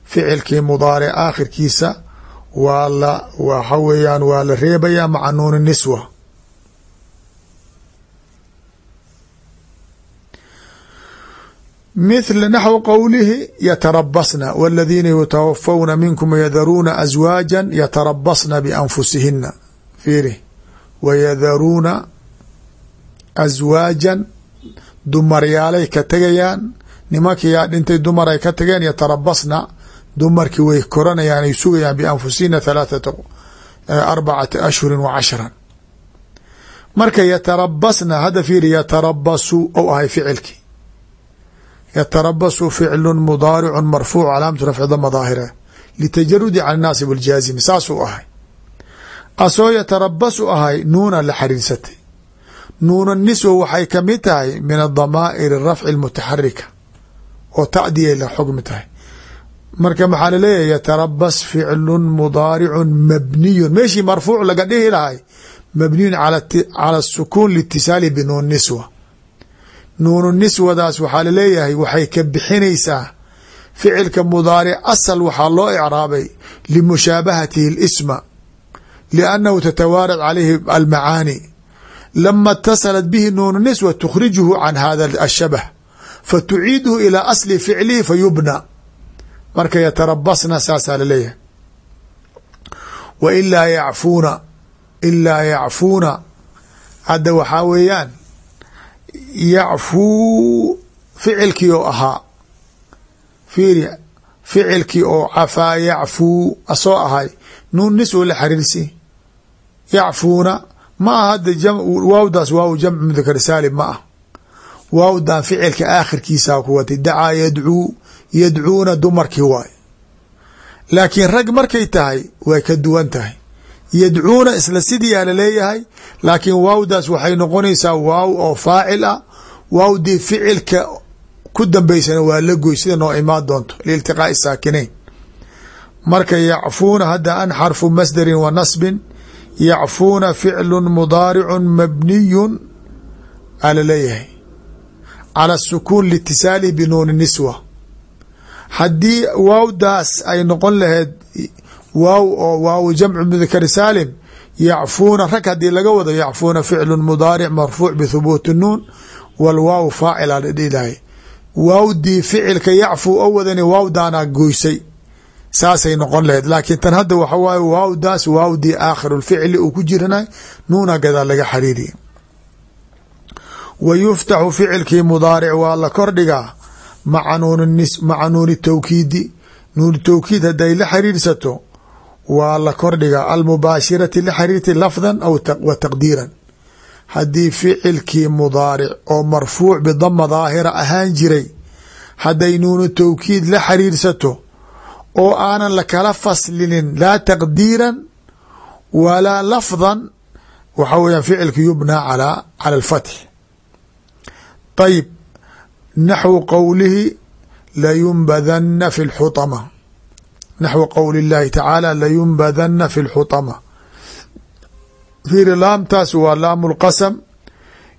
ficilkii mudaaric aakhirkiisa waa la waxa weeyaan waa la reebayaa maca nuuni niswa. Mithla naxw qowlihi yatarabasna wاladiina yutawafawna minkum yadaruuna aswaaja yatarabasna bianfusihina fiiri wayadaruuna aswaajan dumaryaalay ka tegayaan nimankiyaa dhintay dumar ay ka tageen yatarabasna dumarkii way koranayaan ay sugayaan bianfusihina halaathata arbacati ashhuri wa cashran marka yatarabasna hadda fiiri yatarabasu ou ahay ficilkii yatarabasu ficlu mudaaricu marfuuc calaamatu rafci dama daahira litajarudi can naasib aljaazimi saasuu ahay asoo yatarabasu ahay nuuna la xariirsatay nuuna niswa waxay ka mid tahay min adamaa'ir rafci almutaxarika oo tacdiyay la xugmi tahay. Marka maxaa la leeyahay yatarabas ficlu mudaaricu mabniyun. Meeshii marfuuc laga dhihi lahay mabniyun cala sukuun liitisaali binuun niswa. Nuunu niswadaas waxaa la leeyahay waxay ka bixinaysaa ficilka mudaaric asal waxaa loo icraabay limushaabahatihi اlisma liannahu tatawaarad calayhi almacaani lama اtasalat bihi nuunu niswa tukhrijuhu can hada ashabh fatuciiduhu ilaa asli ficlihi fayubna marka yatarabasna saasaa la leeyahay wa ilaa yacfuuna ilaa yacfuuna hadda waxaa weeyaan yacfuu ficilkii oo ahaa fiiri ficilkii oo cafaa yacfuu asoo ahay nuun niswo la xariirsi yacfuuna ma aha hadda waawdaas waaw jamcu mudakar saalim ma ah waawdan ficilka aakhirkiisaa ku watay dacaa yadcuu yadcuuna dumarkii waay laakiin rag markay tahay way ka duwan tahay. Yadcuuna isla sidiyaa la leeyahay laakiin waawdaas waxay noqonaysaa waaw oo faacil ah. Waawdii ficilka ku dambeysana waa la goy sida noo imaan doonto liiltiqaa'i saakinayn. Marka yacfuuna hadda an xarfu masdarin wa nasbin yacfuuna ficlu mudaaricun mabniyun ala leeyahay. Cala sukuun liitisaalihi binuuni niswa. Haddii waawdaas ay noqon laheyd waaw oo waaw jamcu mudakari saalim yacfuuna rag haddii laga wado yacfuuna ficlu mudaaric marfuuc bithubuuti nuun walwaaw faacila la dhilahay waawdii ficilka yacfu o wadani waawdaanaa goysay saasay noqon laheyd. Laakiin tan hadda waxa waaye waawdaas waawdii aakhirulficli uu ku jirana nuuna gadaa laga xariiriya wa yuftaxu ficilkii mudaaric waa la kordhigaa maca nuuni tawkiidi. Nuuni tawkiid hadday la xiriirsato waa la kordhigaa almubaashirati la xiriirti lafdan wa taqdiiran. Haddii ficilkii mudaaric oo marfuuc bidama daahira ahaan jiray hadday nuunu tawkiid la xiriirsato oo aanan lakala faslinin laa taqdiiran walaa lafdan waxa weeyaan ficilka yubnaa cala alfatxi ayib naxwu qowlihi layunbadana fi lxutama. Naxwu qowli اllaahi tacaala layunbadana fi lxutama. Fiiri laamtaas waa laam lqasam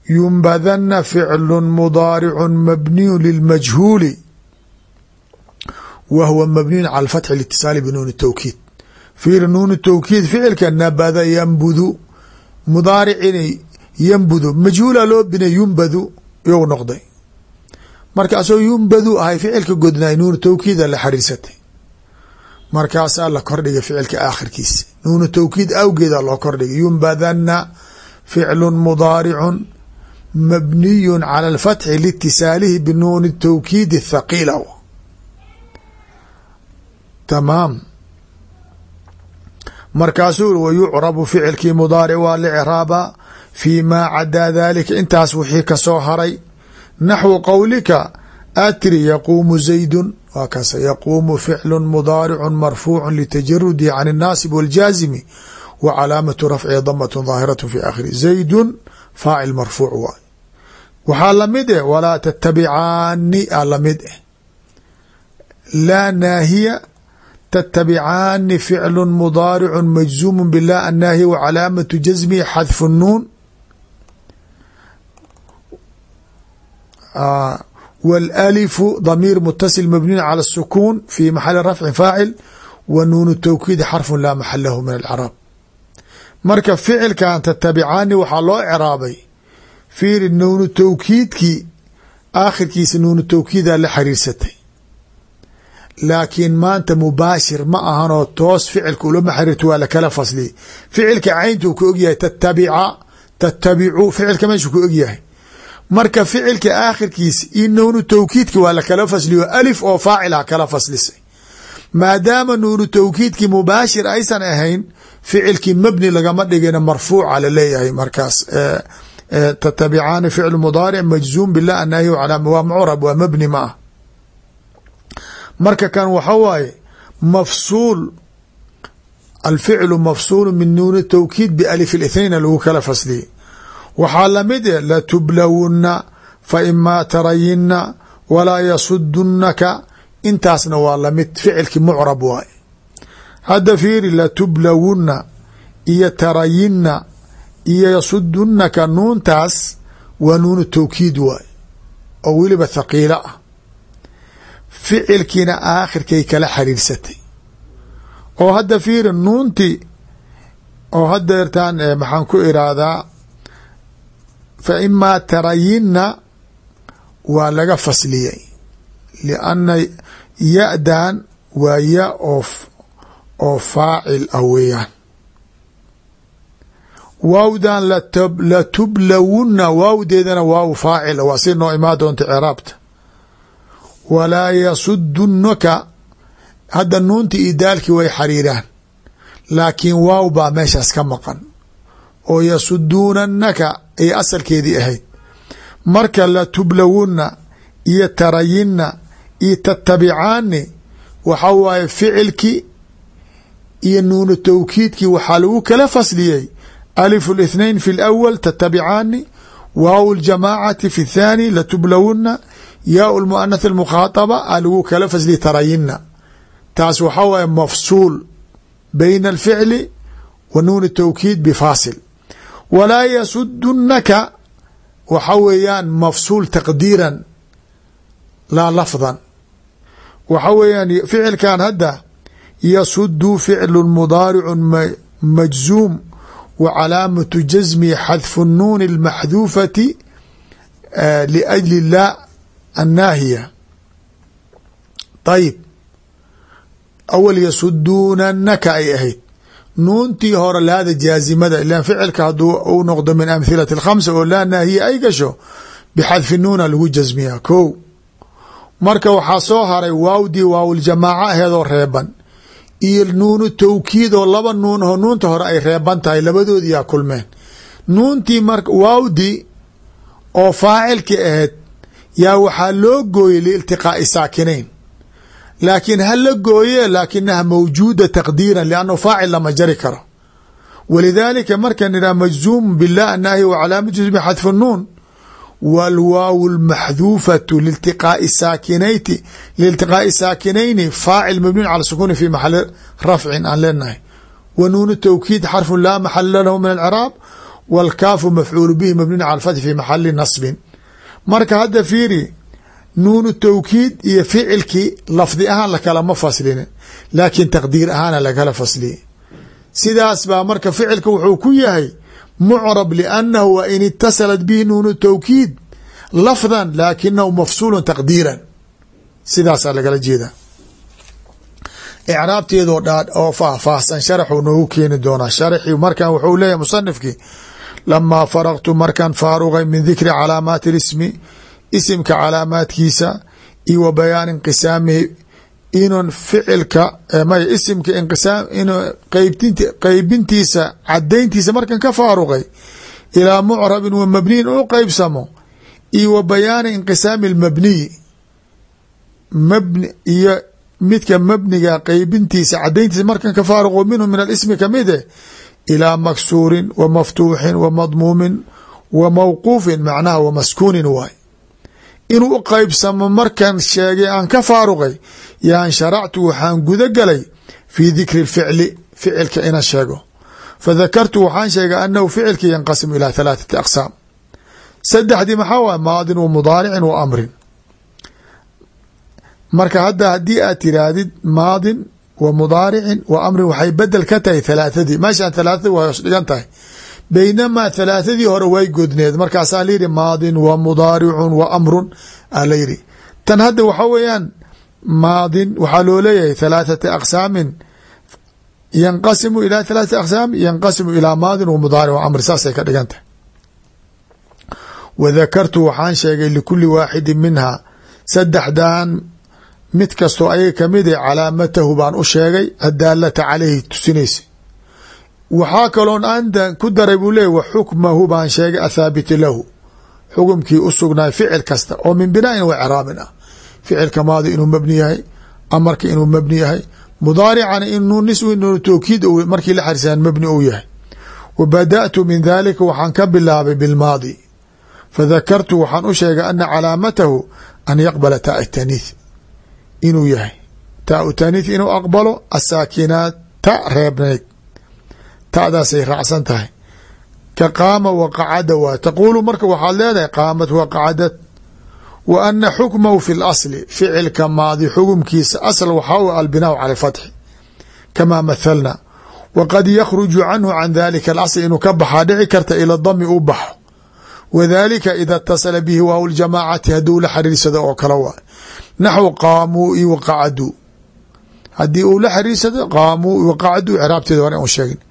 yunbadana ficlu mabniyu lilmajhuuli wa huwa mabniyun cala alfatxi litisaali binuuni tawkiid fiiri nuuni tawkiid ficilka nabada yanbudu mudaaricini yanbudu majhuula loo binay yunbadu you noqday marka asagoo yunbadu ahay ficilka godnaay nuunu tawkiida la xariirsatay markaasaa la kordhigay ficilka aakhirkiisa nuunu tawkiid awgeeda loo kordhigay yunbadana ficlu mudaaricun mabniyu cala alfatxi liitisaalihi binuuni tawkiidi thaqiila tamaam markaasuu wa yucrabu ficilkii mudaaric waa licraaba fii maa cadaa dalika intaas wixii kasoo haray naxwu qowlika atri yaquumu zaydun waa kaas yaquumu ficlu mudaaricu marfuucu litajarudi can الnaasib wاljaazimi wa calaamatu rafci damat daahiraة fi aakhiri zaydun faacil marfuuc waay waxaa lamid eh walaa tatabicaani a lamid eh laa naahiya tatabicaani ficlu mudaaricu majzuumu bilah annaahiya wa calaamatu jasmihi xadfu nuun wاlalifu damiir mutasil mabniyu cala الsukuun fi maxali rafci faacil wa nuunu tawkiidi xarfu laa maxal lahu min alcraab marka ficilkan tatabicaani waxaa loo craabay fiiri nuunu tawkiidkii aakhirkiisa nuunu tawkiidaa la xiriirsatay laakiin maanta mubaashir ma ahanoo toos ficilka ulama xiriirto waa lakala fasliyay ficilka caynta ka ogyahay tatabica tatabicu ficilka meeshuu ka ogyahay. Marka ficilka aakhirkiisa iyo nuunu tawkiidki waa lakala fasliyo alif oo faacilha kala faslisay. Maadaama nuunu tawkiidkii mubaashir aysan ahayn ficilkii mabni lagama dhigina marfuuca la leeyahay markaas. Tatabicaani ficlu mudaaric majzuum bilah anaahi waa mucrab waa mabni ma ah marka kan waxa waaye mafsuul alficlu mafsuulu min nuuni tawkiid bialif اlithnain lagu kala fasliyey waxaa la mid eh latublawunna fa imaa tarayinna walaa yasudunaka intaasna waa la mid ficilkii mucrab waay hadda fiiri latublawunna iyo tarayinna iyo yasudunaka nuuntaas waa nuunu tawkiid waay oo weliba thaqiilo ah ficilkiina aakhirkay kala xiriirsatay. Oo hadda fiiri nuunti oo hadeertaan maxaan ku iraahdaa fa imaa tarayinna waa laga fasliyey. Lianna ya-dan waa ya oo oo faacil ah weeyaan. Waawdan latublawunna waawdeedana waaw faacil waa si noo imaa doonta ciraabta walaa yasudunaka hadda nuunti iyo daalkii way xariiraan laakiin waaw baa meeshaas ka maqan oo yasuduunanaka ay asalkeedii ahayd marka latublawunna iyo tarayinna iyo tatabicaani waxa waaye ficilkii iyo nuunu tawkiidkii waxaa lagu kala fasliyey alifu الاثnain fi اlأwl tatabicaani waaw اljamaacati fi الthaani latublawunna yaa lmuanath almukhaataba a lagu kala fasli tarayina taas waxaa waye mafsuul bayna alficli wa nuun tawkiid bifaasil walaa yasudunaka waxa weeyaan mafsuul taqdiiran laa lafdan. Waxa weeyaan ficilkan hadda yasudu ficlu mudaaricu majzuum wa calaamatu xadfu nuuni اlmaxduufati liajli la annaahiya ayib awal yasuduunanaka ay ahayd nuuntii hore laada jaazimada ilan ficilka haduu u noqdo min amhilati اkhamsa oo laa naahiya ay gasho bixadfi nuuna lagu jasmiyaa ko marka waxaa soo haray waawdii waawljamaaca aheedoo reeban iyo nuunu tawkiid oo laba nuun oo nuunta hore ay reeban tahay labadoodi yaa kulmeen nuuntii mar waawdii oo faacilki ahayd yaa waxaa loo gooyey liiltiqaa'i saakinayn laakiin ha la gooye laakinaha mawjuuda taqdiiran liannahu faacil lama jari karo. Walidaalika markan idhaha majzuum bilah anaahi wa calaamatu ismi xadfu nuun waalwaaw lmaxduufatu liiltiqaai saakinayti liiltiqaa'i saakinayni faacil mabniun cala sukuuni fi maxali rafcin aan leenahay. Wa nuunu tawkiid xarfun laa maxala lahu min alciraab waalkaafu mafcuulu bihi mabniun cala alfathi fi maxali marka hadda fiiri nuunu tawkiid iyo ficilkii lafdi ahaan lakalama faslinin laakiin taqdiir ahaana lagala fasliye sidaas baa marka ficilka wuxuu ku yahay mucrab liannahu wa in itasalat bihi nuunu tawkiid lafdan laakinahu mafsuulu taqdiiran. Sidaasaa lagala jeedaa icraabteedoo dhaa oo faahfaahsan sharaxuu noogu keeni doonaa. Sharaxii markan wuxuu leeyahay musanifkii lamaa faraqtu markan faaruqay min dikri calaamaati اlismi isimka calaamaadkiisa iyo wa bayaan inqisaamihi inun ficilka may isimka inqisaam in qeybtint qeybintiisa cadayntiisa markan ka faaruqay ilaa mucrabin wa mabniyin u qeybsamo iyo wa bayaani inqisaami lmabniyi mabni iyo midka mabniga qeybintiisa cadayntiisa markan ka faaruqo minhu min alismi kamide ilaa maksuurin wa maftuuxin wa madmuumin wa mawquufin macnaha wa maskuunin waay inuu u qeybsamo markan sheegay aan ka faaruqay yaan sharactu waxaan guda galay fii dikri ficli ficilka ina sheego. Fadakartu waxaan sheegay anahu ficilka yanqasimu ilaa halaathati aqsaam. Saddexdii maxaa waay? Maadin wa mudaaricin wa amrin. Marka hadda haddii aad tiraahdid maadin wa mudaaricin wa amrin waxay bedel ka tahay halaathadii meeshaan halaathadii waa hoos dhigan tahay. Baynamaa halaathadii hore way godneed. Markaasaa layidhi maadin wa mudaaricun wa amrun aa layidhi tan hadda waxa weeyaan maadin waxaa loo leeyahay halaathati aqsaamin. Yanqasimu ilaa halaathati aqsaam yanqasimu ilaa maadin wa mudaaric wa amr saasay ka dhigan mid kastoo ayaga ka mid a calaamatahu baan u sheegay adaalata caleyhi tusinaysa waxaa kaloon anda ku daray buu leeyay wa xukmahu baan sheegay athaabiti lahu. Xukumkii u sugnaay kasta oo min binaain wa craabin ah. Ficilka maadi inuu mabni yahay amarka inuu mabni yahay mudaaricana inuu niswi inuu towkiid markii la xariisaan mabni uu yahay. Wa bada'tu min dalika waxaan ka bilaabay bilmaadi fadakartu waxaan u sheegay ana calaamatahu an yaqbala taa taniith inuu yahay. Taa taniith inuu aqbalo asaakinaat ta reebnayd. Ta'daasay raacsan tahay. Ka qaama wa qacada waa taquulu marka waxaad leedahay qaamat wa qacadad wa ana xukmahu fi lasli ficilka maadi xukumkiisa asl waxaa u albinaau cala alfatxi kamaa mathalna. Waqad yakhruju canhu can dalika alasl inuu ka baxaa dhici karta ila dami u baxo. Wadalika ida اtasala bihi waaw ljamaacati hadduu la xariirsado oo kale waa naxw qaamuu i waqacaduu haddii uu la xariirsado qaamuu waqacaduu craabteeda hore u sheegin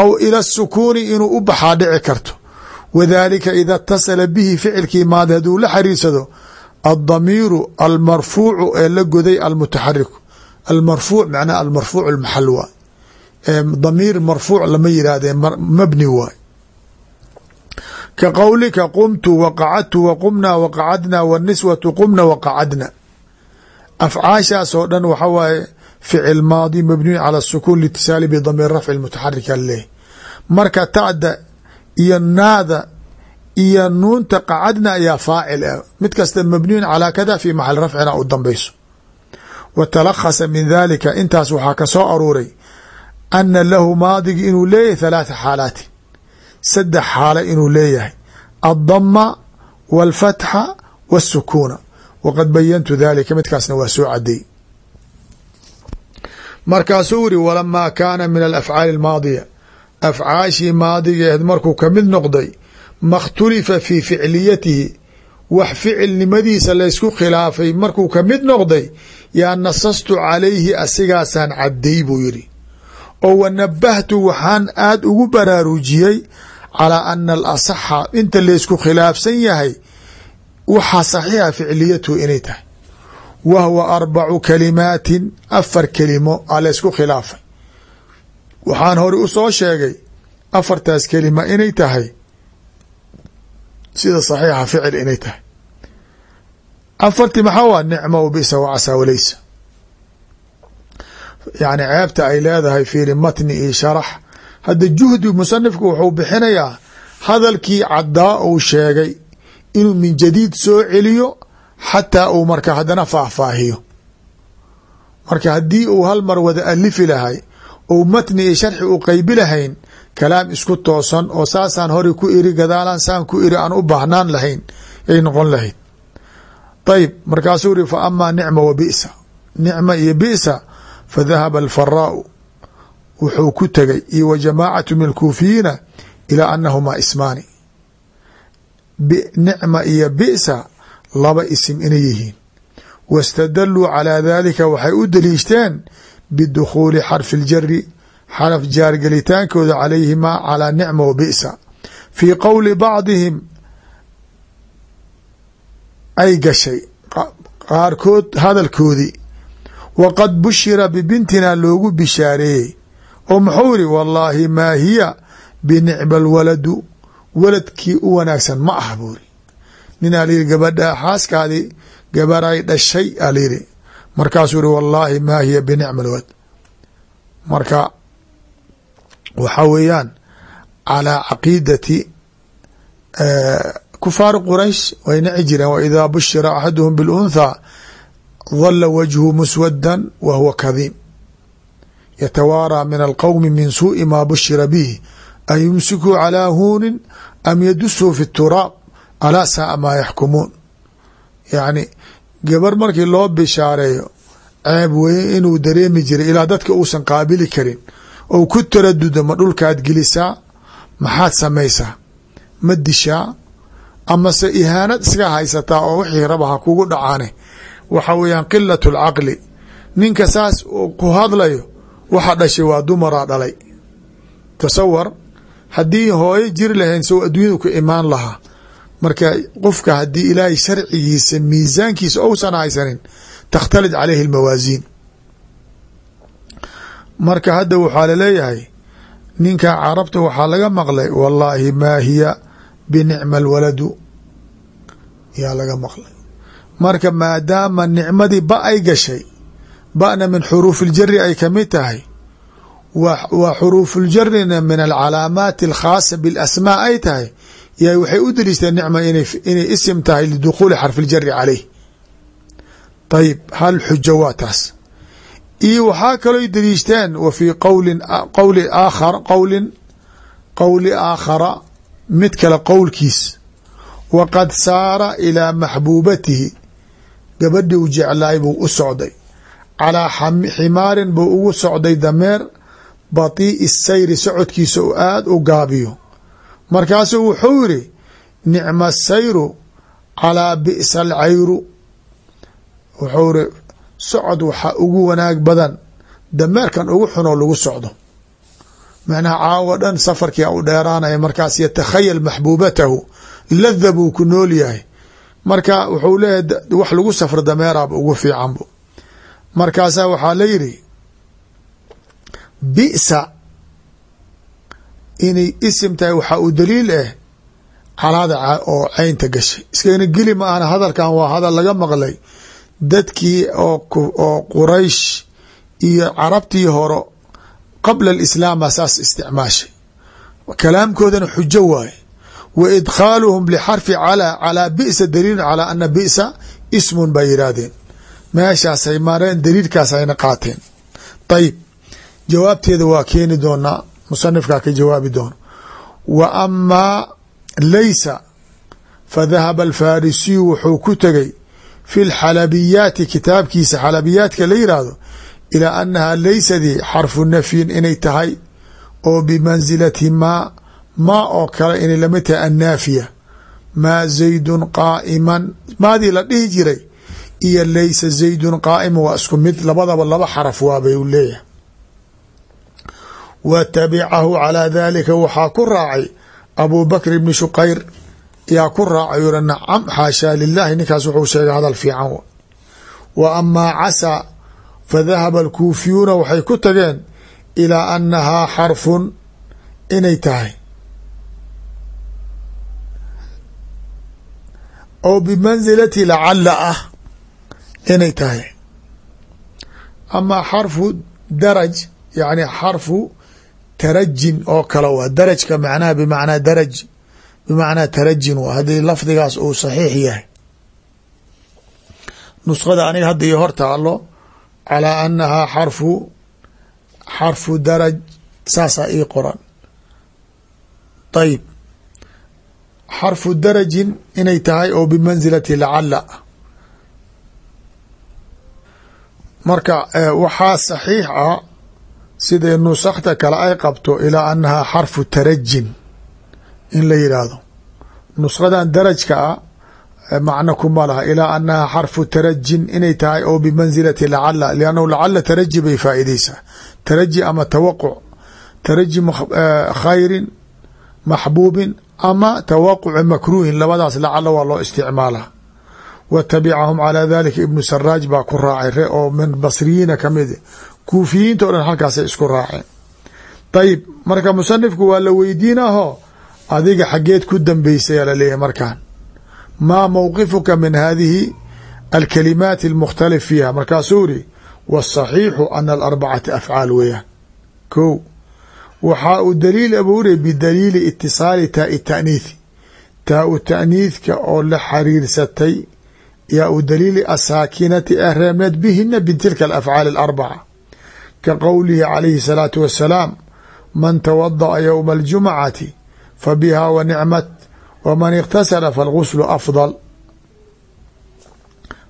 aw ila sukuuni inuu u baxaa dhici karto wadalika ida اtasala bihi ficilkii maadi hadduu la xariirsado aلdamiiru almarfuucu ee la goday almutaxariku almarfuuc macnaha almarfuuc اlmaxal waay damiir marfuuc lama yihahde mabni waay ka qowlika qumtu waqacadtu waqumnaa waqacadna wاniswatu qumna waqacadna afcaashaas oo dhan waxa waaye ficil maadi mabniyu cala sukuun litisaali bidamiir rafci mutaxarika leh. Marka tacda iyo naada iyo nuunta qacadna ayaa faacil ah. Mid kasta mabniyun calaa kada fi maxal rafcina u dambayso. Wa talakhasa min dalika intaas waxaa ka soo aruuray ana lahu maadigi inuu leeyahay thalaatha xaalaati. Saddex xaalo inuu leeyahay addama walfatxa wasukuuna waqad bayantu dalika midkaasna waa soo cadeey markaasuu yiri walamaa kaana min alafcaali almaadiya afcaashii maadigeed markuu ka mid noqday makhtulifa fii ficliyatihi wax ficilnimadiisa laysku khilaafay markuu ka mid noqday yaa nasastu calayhi asigaasaan cadday buu yidhi oo wa nabahtu waxaan aada ugu baraarujiyey calaa ana alasaxa inta laysku khilaafsan yahay waxaa saxiixa ficliyatuhu inay tahay. Wa hwa arbacu kalimaatin afar kelimo a laysku khilaafay. Waxaan hore u soo sheegay afartaas kelima inay tahay sida saxiixa ficil inay tahay. Afartii maxaa waa nicma w bisa wacasaa walaysa. Yani ceebta ay leedahay fiiri matni iyo sharax. Hadda juhdi musanifku wuxuu bixinayaa hadalkii caddaa uu sheegay inuu min jadiid soo celiyo xataa uu marka haddana faahfaahiyo. Marka haddii uu hal mar wada alifi lahay ou matni iyo sharxi u qeybi lahayn kalaam isku toosan oo saasaan hore ku iri gadaalaan saan ku iri aan u baahnaan lahayn yay noqon lahayd. Ayb markaasuu iri fa amaa nicma wa bisa. Nicma iyo bisa fa dahaba alfaraau wuxuu ku tegay iyo wa jamaacatu min alkuufiyiina ilaa anahumaa ismaani nicma iyo bisa laba isim inay yihiin. Wastadaluu calaa dalika waxay u daliishteen bidukhuuli xarfi اljari xaraf jaargelitaankooda calayhimaa calaa nicma wa bisa. Fii qowli bacdihim ay gashay qaarkood hadalkoodii. Waqad bushira bibintina loogu bishaareeyey oo muxuu yiri wallaahi maa hiya binicma alwaladu waladkii u wanaagsan ma aha buuri. Ninaa layiri gabadha xaaskaadii gabaray dhashay a layiri markaasuu iri wallaahi maa hiya binicma alwalad marka waxaa weeyaan calaa caqiidati kufaari quraysh way naci jireen waidaa bushira axaduhum biاlunthaa dala wajhu muswadan wa huwa kadiim. Yatawaaraa min alqowmi min suuءi maa bushira bihi an yumsikuu calaa huunin am yadusuu fi turaab alaa saaa maa yaxkumuun yacni gabar markii loo bishaareeyo ceeb weye inuu dareemi jiray ilaa dadka uusan qaabili karin ou ku taradudo ma dhulkaad gelisaa maxaad samaysaa ma dishaa amase ihaanad iska haysataa oo wixii raba ha kugu dhacaane waxa weeyaan qilat alcaqli ninka saas ku hadlayo waxa dhashay waa dumaraa dhalay haddii hooyo jiri lahayn sow adduunyadu ku imaan lahaa marka qofka haddii ilaahay sharcigiisa miisaankiisa ousan haysanin takhtalid caleyhi almawaasiin. Marka hadda waxaa la leeyahay ninka carabta waxaa laga maqlay wallaahi maa hiya binicma alwaladu yaa laga maqlay. Marka maadaama nicmadii ba ay gashay ba'na min xuruuf اljari ay ka mid tahay wa xuruufuljarina min alcalaamaati alkhaasa biاlasmaa ay tahay ya waxay u daliishteen nicma inay isim tahay lidukhuuli xarfi اljari caleyh ayib hal xujo waa taas. Iyo waxaa kaloo daliishteen wa fii qowlin qowli aakhar qowlin qowli aakhara mid kale qowlkiis. Waqad saara ilaa maxbuubatihi gabadhii u jeclaay buu u socday. Calaa ximaarin buu ugu socday dameer batii'i sayri socodkiisa u aada u gaabiyo. Markaasuu wuxuu yiri nicma sayru calaa bi'sa alcayru. Wuxuu iri socod waxaa ugu wanaag badan dameerkan ugu xunoo lagu socdo. Macnaha caawo dhan safarkia u dheeraanaya markaas yatakhayal maxbuubatahu ladha buu ku nool yahay. Marka wuxuu leeyahay wax lagu safro dameeraaba ugu fiicanbu markaasaa waxaa la yidhi bi'sa inay isim tahay waxaa u daliil ah calaada oo caynta gashay. Iskana geli ma ahna hadalkan waa hadal laga maqlay dadkii oo quraysh iyo carabtii horo qabla alislaam baa saas isticmaashay. Kalaamkoodana xujo waaye. Wa idkhaaluhum lixarfi calaa calaa bi'sa daliilun calaa ana bi'sa ismun bay yidhaahdeen meeshaasay mareen daliilkaas ayna qaateen. Ayib jawaabteeda waa keeni doonaa musanifkaa ka jawaabi doono wa amaa laysa fadahaba alfarisiyu wuxuu ku tegay fi lxalabiyaati kitaabkiisa xalabiyaadka la yidhaahdo ilaa annaha laysadii xarfu nafyin inay tahay oo bimansilati maa maa oo kale inay la mid tahay annaafiya. Maa zaydun qaa'iman maadii la dhihi jiray iyo laysa zaydun qaa'ima waa isku mid labadaba laba xaraf waabay u leeyahay wa tabicahu calaa dalika waxaa ku raacay abuu bakr ibni shuqayr. Yaa ku raacay uri nacam xaashaa lilahi ninkaas wuxuu sheegay hadal fiican wa. Amaa casaa fadahaba alkuufiyuuna waxay ku tageen ilaa annahaa xarfun inay tahay. Oo bimansilati lacala ah inay tahay. Amaa xarfu daraj yani xarfu tarajin oo kale waa darajka macnaha bimacnaa daraj bimacnaa tarajin waa haddii lafdigaas uu saxiix yahay. Nuskhada aniga hadda iyo hor taalo calaa annahaa xarfu xarfu daraj saasaa ii qoran. Ayib xarfu darajin inay tahay oo bimansilati lacala marka waxaa saxiix ah siday nusakta kale ay qabto ilaa annahaa xarfu tarajin in la yidhaahdo nushadan darajka ah macno kuma laha ilaa annahaa xarfu tarajin inay tahay oo bimansilati lacala liannahu lacala taraji bay faa'iideysaa taraji ama tawaquc taraji khayrin maxbuubin ama tawaquci makruuhin labadaas lacala waa loo isticmaalaa. Wa tabicahum calaa dalika ibnu saraaj baa ku raacay re oo min basriyiina ka mid kuufiyiinta o dhan halkaasay isku raaceen. Ayib marka musanifku waa la weydiinaho adiga xaggeed ku dambeysay aa la leeyahay markaan. Maa mowqifuka min hadihi alkalimaati almukhtalif fiiha markaasuu iri wاsaxiixu ana alarbacata afcaal weeyaan. Ko waxaa uu daliil abuuri bidaliili itisaali taai taaniithi taa u taaniidka oo la xariirsatay yaa u daliili asaakinati ah reebneed bihina bitilka alafcaali alarbaca ka qowlihi calayhi salaatu wasalaam man tawada'a yowma aljumcati fa biha wa nicmat waman ikhtasala falguslu afdal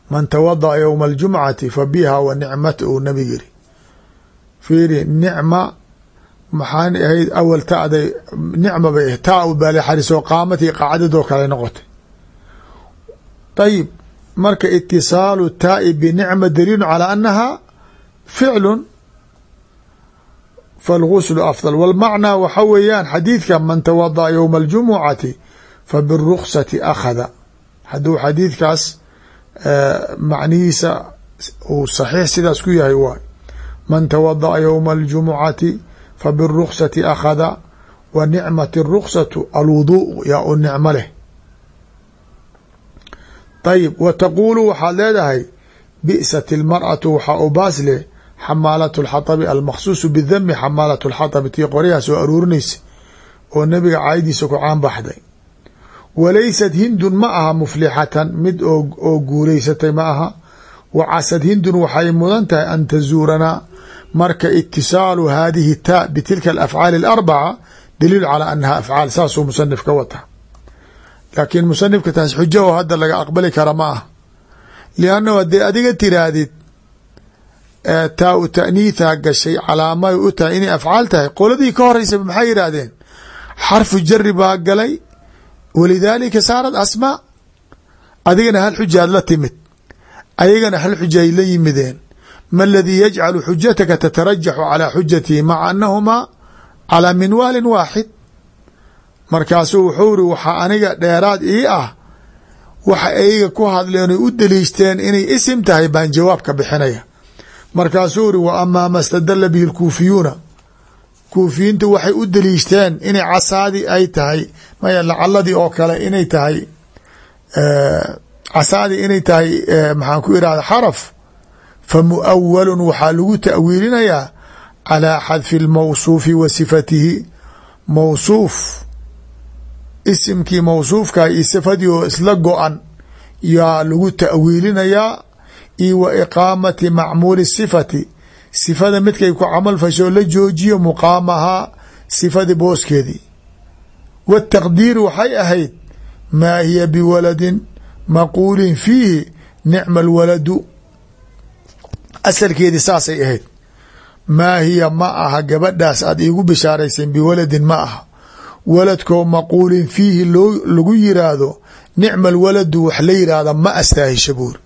man tawada'a yowma aljumcati fa biha wa nicmat ou nabig yiri fiiri nicma maxaan ahayd awal taday nicma bay ahayd taa u baaliarisoo qaamatii qacdadoo kale noqotay ayib marka itisaalu taa'i binicma daliilun calaa annaha ficlun faاlguslu afضل wاlmacnaa waxa weeyaan xadiidka man tawadaأa ywma اljumucati fabiruksati akhada hadduu xadiidkaas macnihiisa uu saxiix sidaas ku yahay waay man tawadaأa ywma اljumucati fabiruksati akhada wa nicmat الruksatu alwudu yaa u nicmo leh ayib wa taquulu waxaad leedahay bi'sat اlmarأatu waxaa u baas leh xamaalat lxaabi almaksuusu bidami xamaalatu lxaabi tii qoryaha oo aruurinaysa oo nebiga caayadiisa ku caanbaxday walaysat hindun ma aha muflixatan mid oo guulaysatay ma aha. Wa casad hindun waxay mudan tahay an tazuurana marka itisaalu haadihi ta bitilka alafcaali alarbaca daliil calaa annaha afcaal saasuu musanif ka wata laakiin musanifka taas xujo xujaho hadda laga aqbali kara ma ah liannahu haddee adiga tiraahdid taa u ta'niitha gashay calaamay u tahay inay afcaal tahay. Qoladii ka horeysa maxay yidhaahdeen? Xarfu jari baa galay walidaalika saarad asmaa adigana hal xujaad la timid. Ayagana hal xuja ay la yimideen. Ma aladii yajcalu xujataka tatarajaxu calaa xujatihi maca annahumaa calaa minwaalin waaxid? Markaasuu wuxuu iri waxaa aniga dheeraad ii ah waxa ayaga ku hadleen oy u daliishteen inay isim tahay baan jawaab ka bixinaya markaasuu iri wa amaa ma stadala bihi lkuufiyuuna kuufiyiintu waxay u daliishteen inay casaadii ay tahay maya lacaladii oo kale inay tahay casaadii inay tahay maxaan ku irahda xaraf. Fa muawalun waxaa lagu ta'wiilinayaa calaa xadfi اlmawsuufi wa sifatihi. Mawsuuf isimkii mawsuufka iyo sifadii oo isla go-an yaa lagu ta'wiilinayaa iyo wa iqaamati macmuuli sifati. Sifada midkay ku camal fasho la joojiyo muqaamahaa sifadii booskeedii wataqdiiru waxay ahayd maa hiya biwaladin maquulin fiihi nicma alwaladu asalkeedii saasay ahayd maa hiya ma aha gabadhaas aad iigu bishaarayseen biwaladin ma aha. Waladkoo maquulin fiihi lagu yiraahdo nicma alwaladu wax la yiraahda ma astaahisha buuri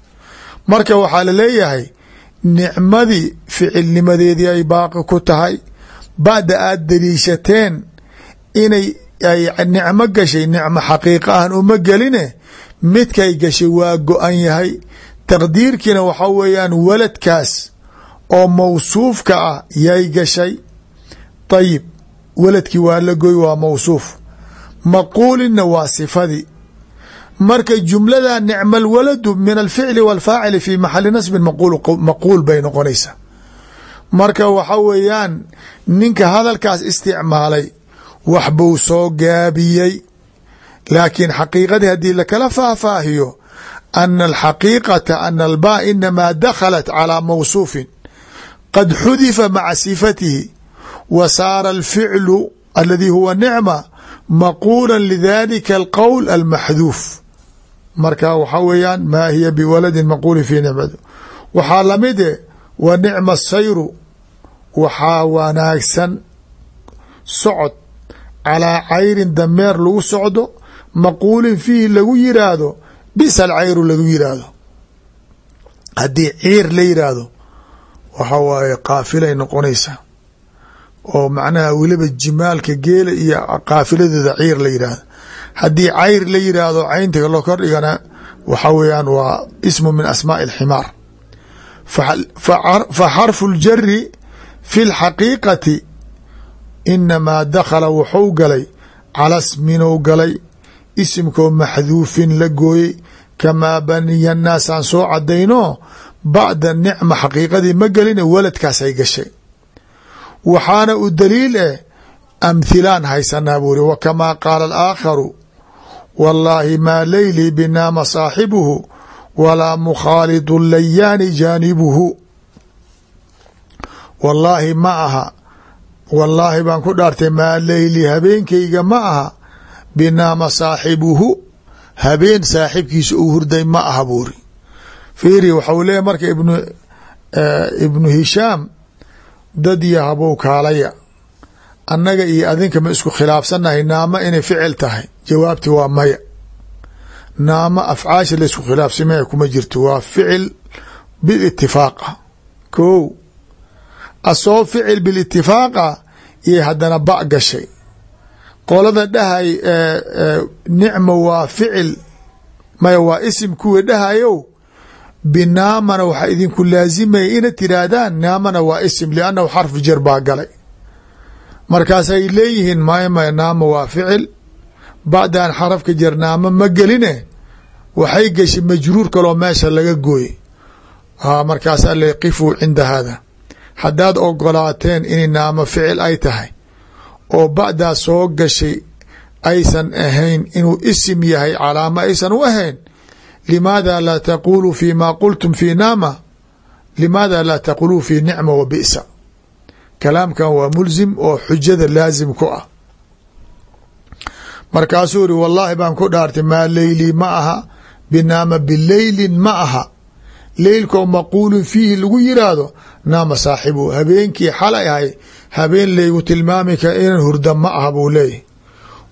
marka waxaa la leeyahay nicmadii ficilnimadeedii ay baaqi ku tahay bacda aad daliishateen inay ay nicmo gashay nicmo xaqiiqa ahan uma geline midkay gashay waa go-an yahay. Taqdiirkiina waxa weeyaan waladkaas oo mawsuufka ah yay gashay. Ayib waladkii waa la goy waa mawsuuf. Maquulinna waa sifadii marka jumlada nicma alwaladu min alficli walfaacili fi maxali nasbin maquul bay noqonaysaa marka waxa weeyaan ninka hadalkaas isticmaalay wax buu soo gaabiyey. Laakiin xaqiiqadii haddii lakala faahfaahiyo ana alxaqiiqata ana albaa inamaa dakhalat calaa mawsuufin. Qad xudifa maca sifatihi wa saara alficlu aladii huwa nicma maquula lidalika alqowl almaxduuf marka waxaa weeyaan maa hiya biwaladin maquuli fi nicmadu. Waxaa lamide wa nicma sayru. Waxaa wanaagsan socod. Calaa cayrin dameer lagu socdo maquulin fiihi lagu yiraahdo bisa alcayru lagu yiraahdo. Haddii ciir la yiraahdo waxa waaye qaafilay noqonaysaa. Oo macnaha weliba jimaalka geela iyo qaafiladeeda ciir la yiraahdo haddii cayr la yiraahdo cayntiga loo kordhigana waxa weeyaan waa ismu min asmaaءi اlximaar fa xarfu اljari fi اlxaqiiqati inamaa dakhala wuxuu galay cala sminuu galay isimkoo maxduufin la gooyey kamaa baniya naasaan soo cadayno bacda nicma xaqiiqadii ma gelina waladkaasay gashay waxaana u daliil eh amhilaan haysanaa buuri wa kamaa qaala alaakharu wallaahi maa leylii binaama saaxibuhu walaa mukhaalidu layaani jaanibuhu wallaahi ma aha. Wallaahi baan ku dhaartay maa leyli habeenkayga ma aha binaama saaxibuhu habeen saaxibkiisa uu hurday ma aha buuri. Fiiri waxau leeyahy marka ibnu ibnu hishaam dad iyo annaga iyo adinka ma isku khilaafsannahay naamo inay ficil tahay jawaabti waa maya. Naamo afcaasha laysku khilaafsamaya kuma jirto waa ficil bilitifaaq ah ko asoo ficil bilitifaaq ah iyo haddana ba gashay. Qolada dhahay nicma waa ficil. Maya waa isim kuwii dhahayow binaamana waxaa idinku laasimaya inaad tiraahdaan naamana waa isim liannahu xarfu jar baa galay. Markaasay leeyihiin maya maya naama waa ficil bacdan xarafka jar naamo ma geline waxay gashay majruur kaloo meesha laga gooye markaasaa le qifuu cinda hada haddaad ogolaateen inay naamo ficil ay tahay oo bacdaa soo gashay aysan ahayn inuu isim yahay calaamo aysan u ahayn limaada laa taqulu fi ma qultum fi naama? Limaada laa taquluu fi nicma wa bisa? Kalaamkan waa mulsim oo xujada laasim ku ah markaasuu iri wallaahi baan ku dhaartay maa leylii ma aha binaama bileylin ma aha. Leylkoo maquulun fiihi lagu yiraahdo? Naama saaxibu habeenkii xalay ahay habeen laygu tilmaami kara inan hurda ma aha buu leeyahy.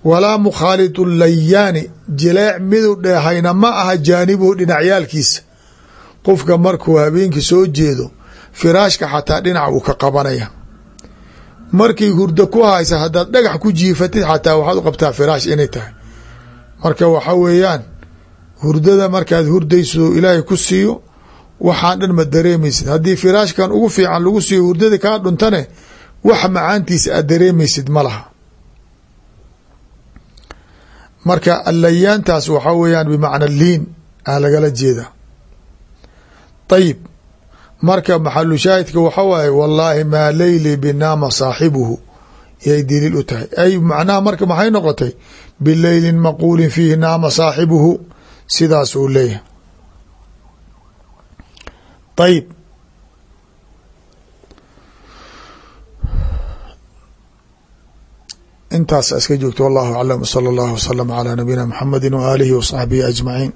Walaa mukhaalidu layaani jileec midu dheehayna ma aha jaanibuhu dhinacyaalkiisa. Qofka markuu habeenkii soo jeedo firaashka xataa dhinac uu ka qabanaya markii hurdo ku haysa haddaad dhagax ku jiifatid xataa waxaad u qabtaa firaash inay tahay. Marka waxa weeyaan hurdada markaad hurdayso ilaahay ku siiyo waxaan dhan ma dareemaysid. Haddii firaashkan ugu fiican lagu siiyo hurdada kaa dhuntane wax macaantiisa aad dareemaysid ma laha. Marka allayaantaas waxaa weeyaan bimacna liin aa lagala jeeda ayib marka maxalu shaahidka waxa waaye wallaahi maa leyli binaama saaxibuhu. Yay daliil u tahay. Ay macnaha marka maxay noqotay? Bileyli maquulin fiihi naama saaxibuhu. Sidaas uu leeyahay. Ayb intaas iska joogto wallahu aclam. Wsala allahu wslama calaa nabiyina mxamadi waaalihi wa saxbihi ajmaciin.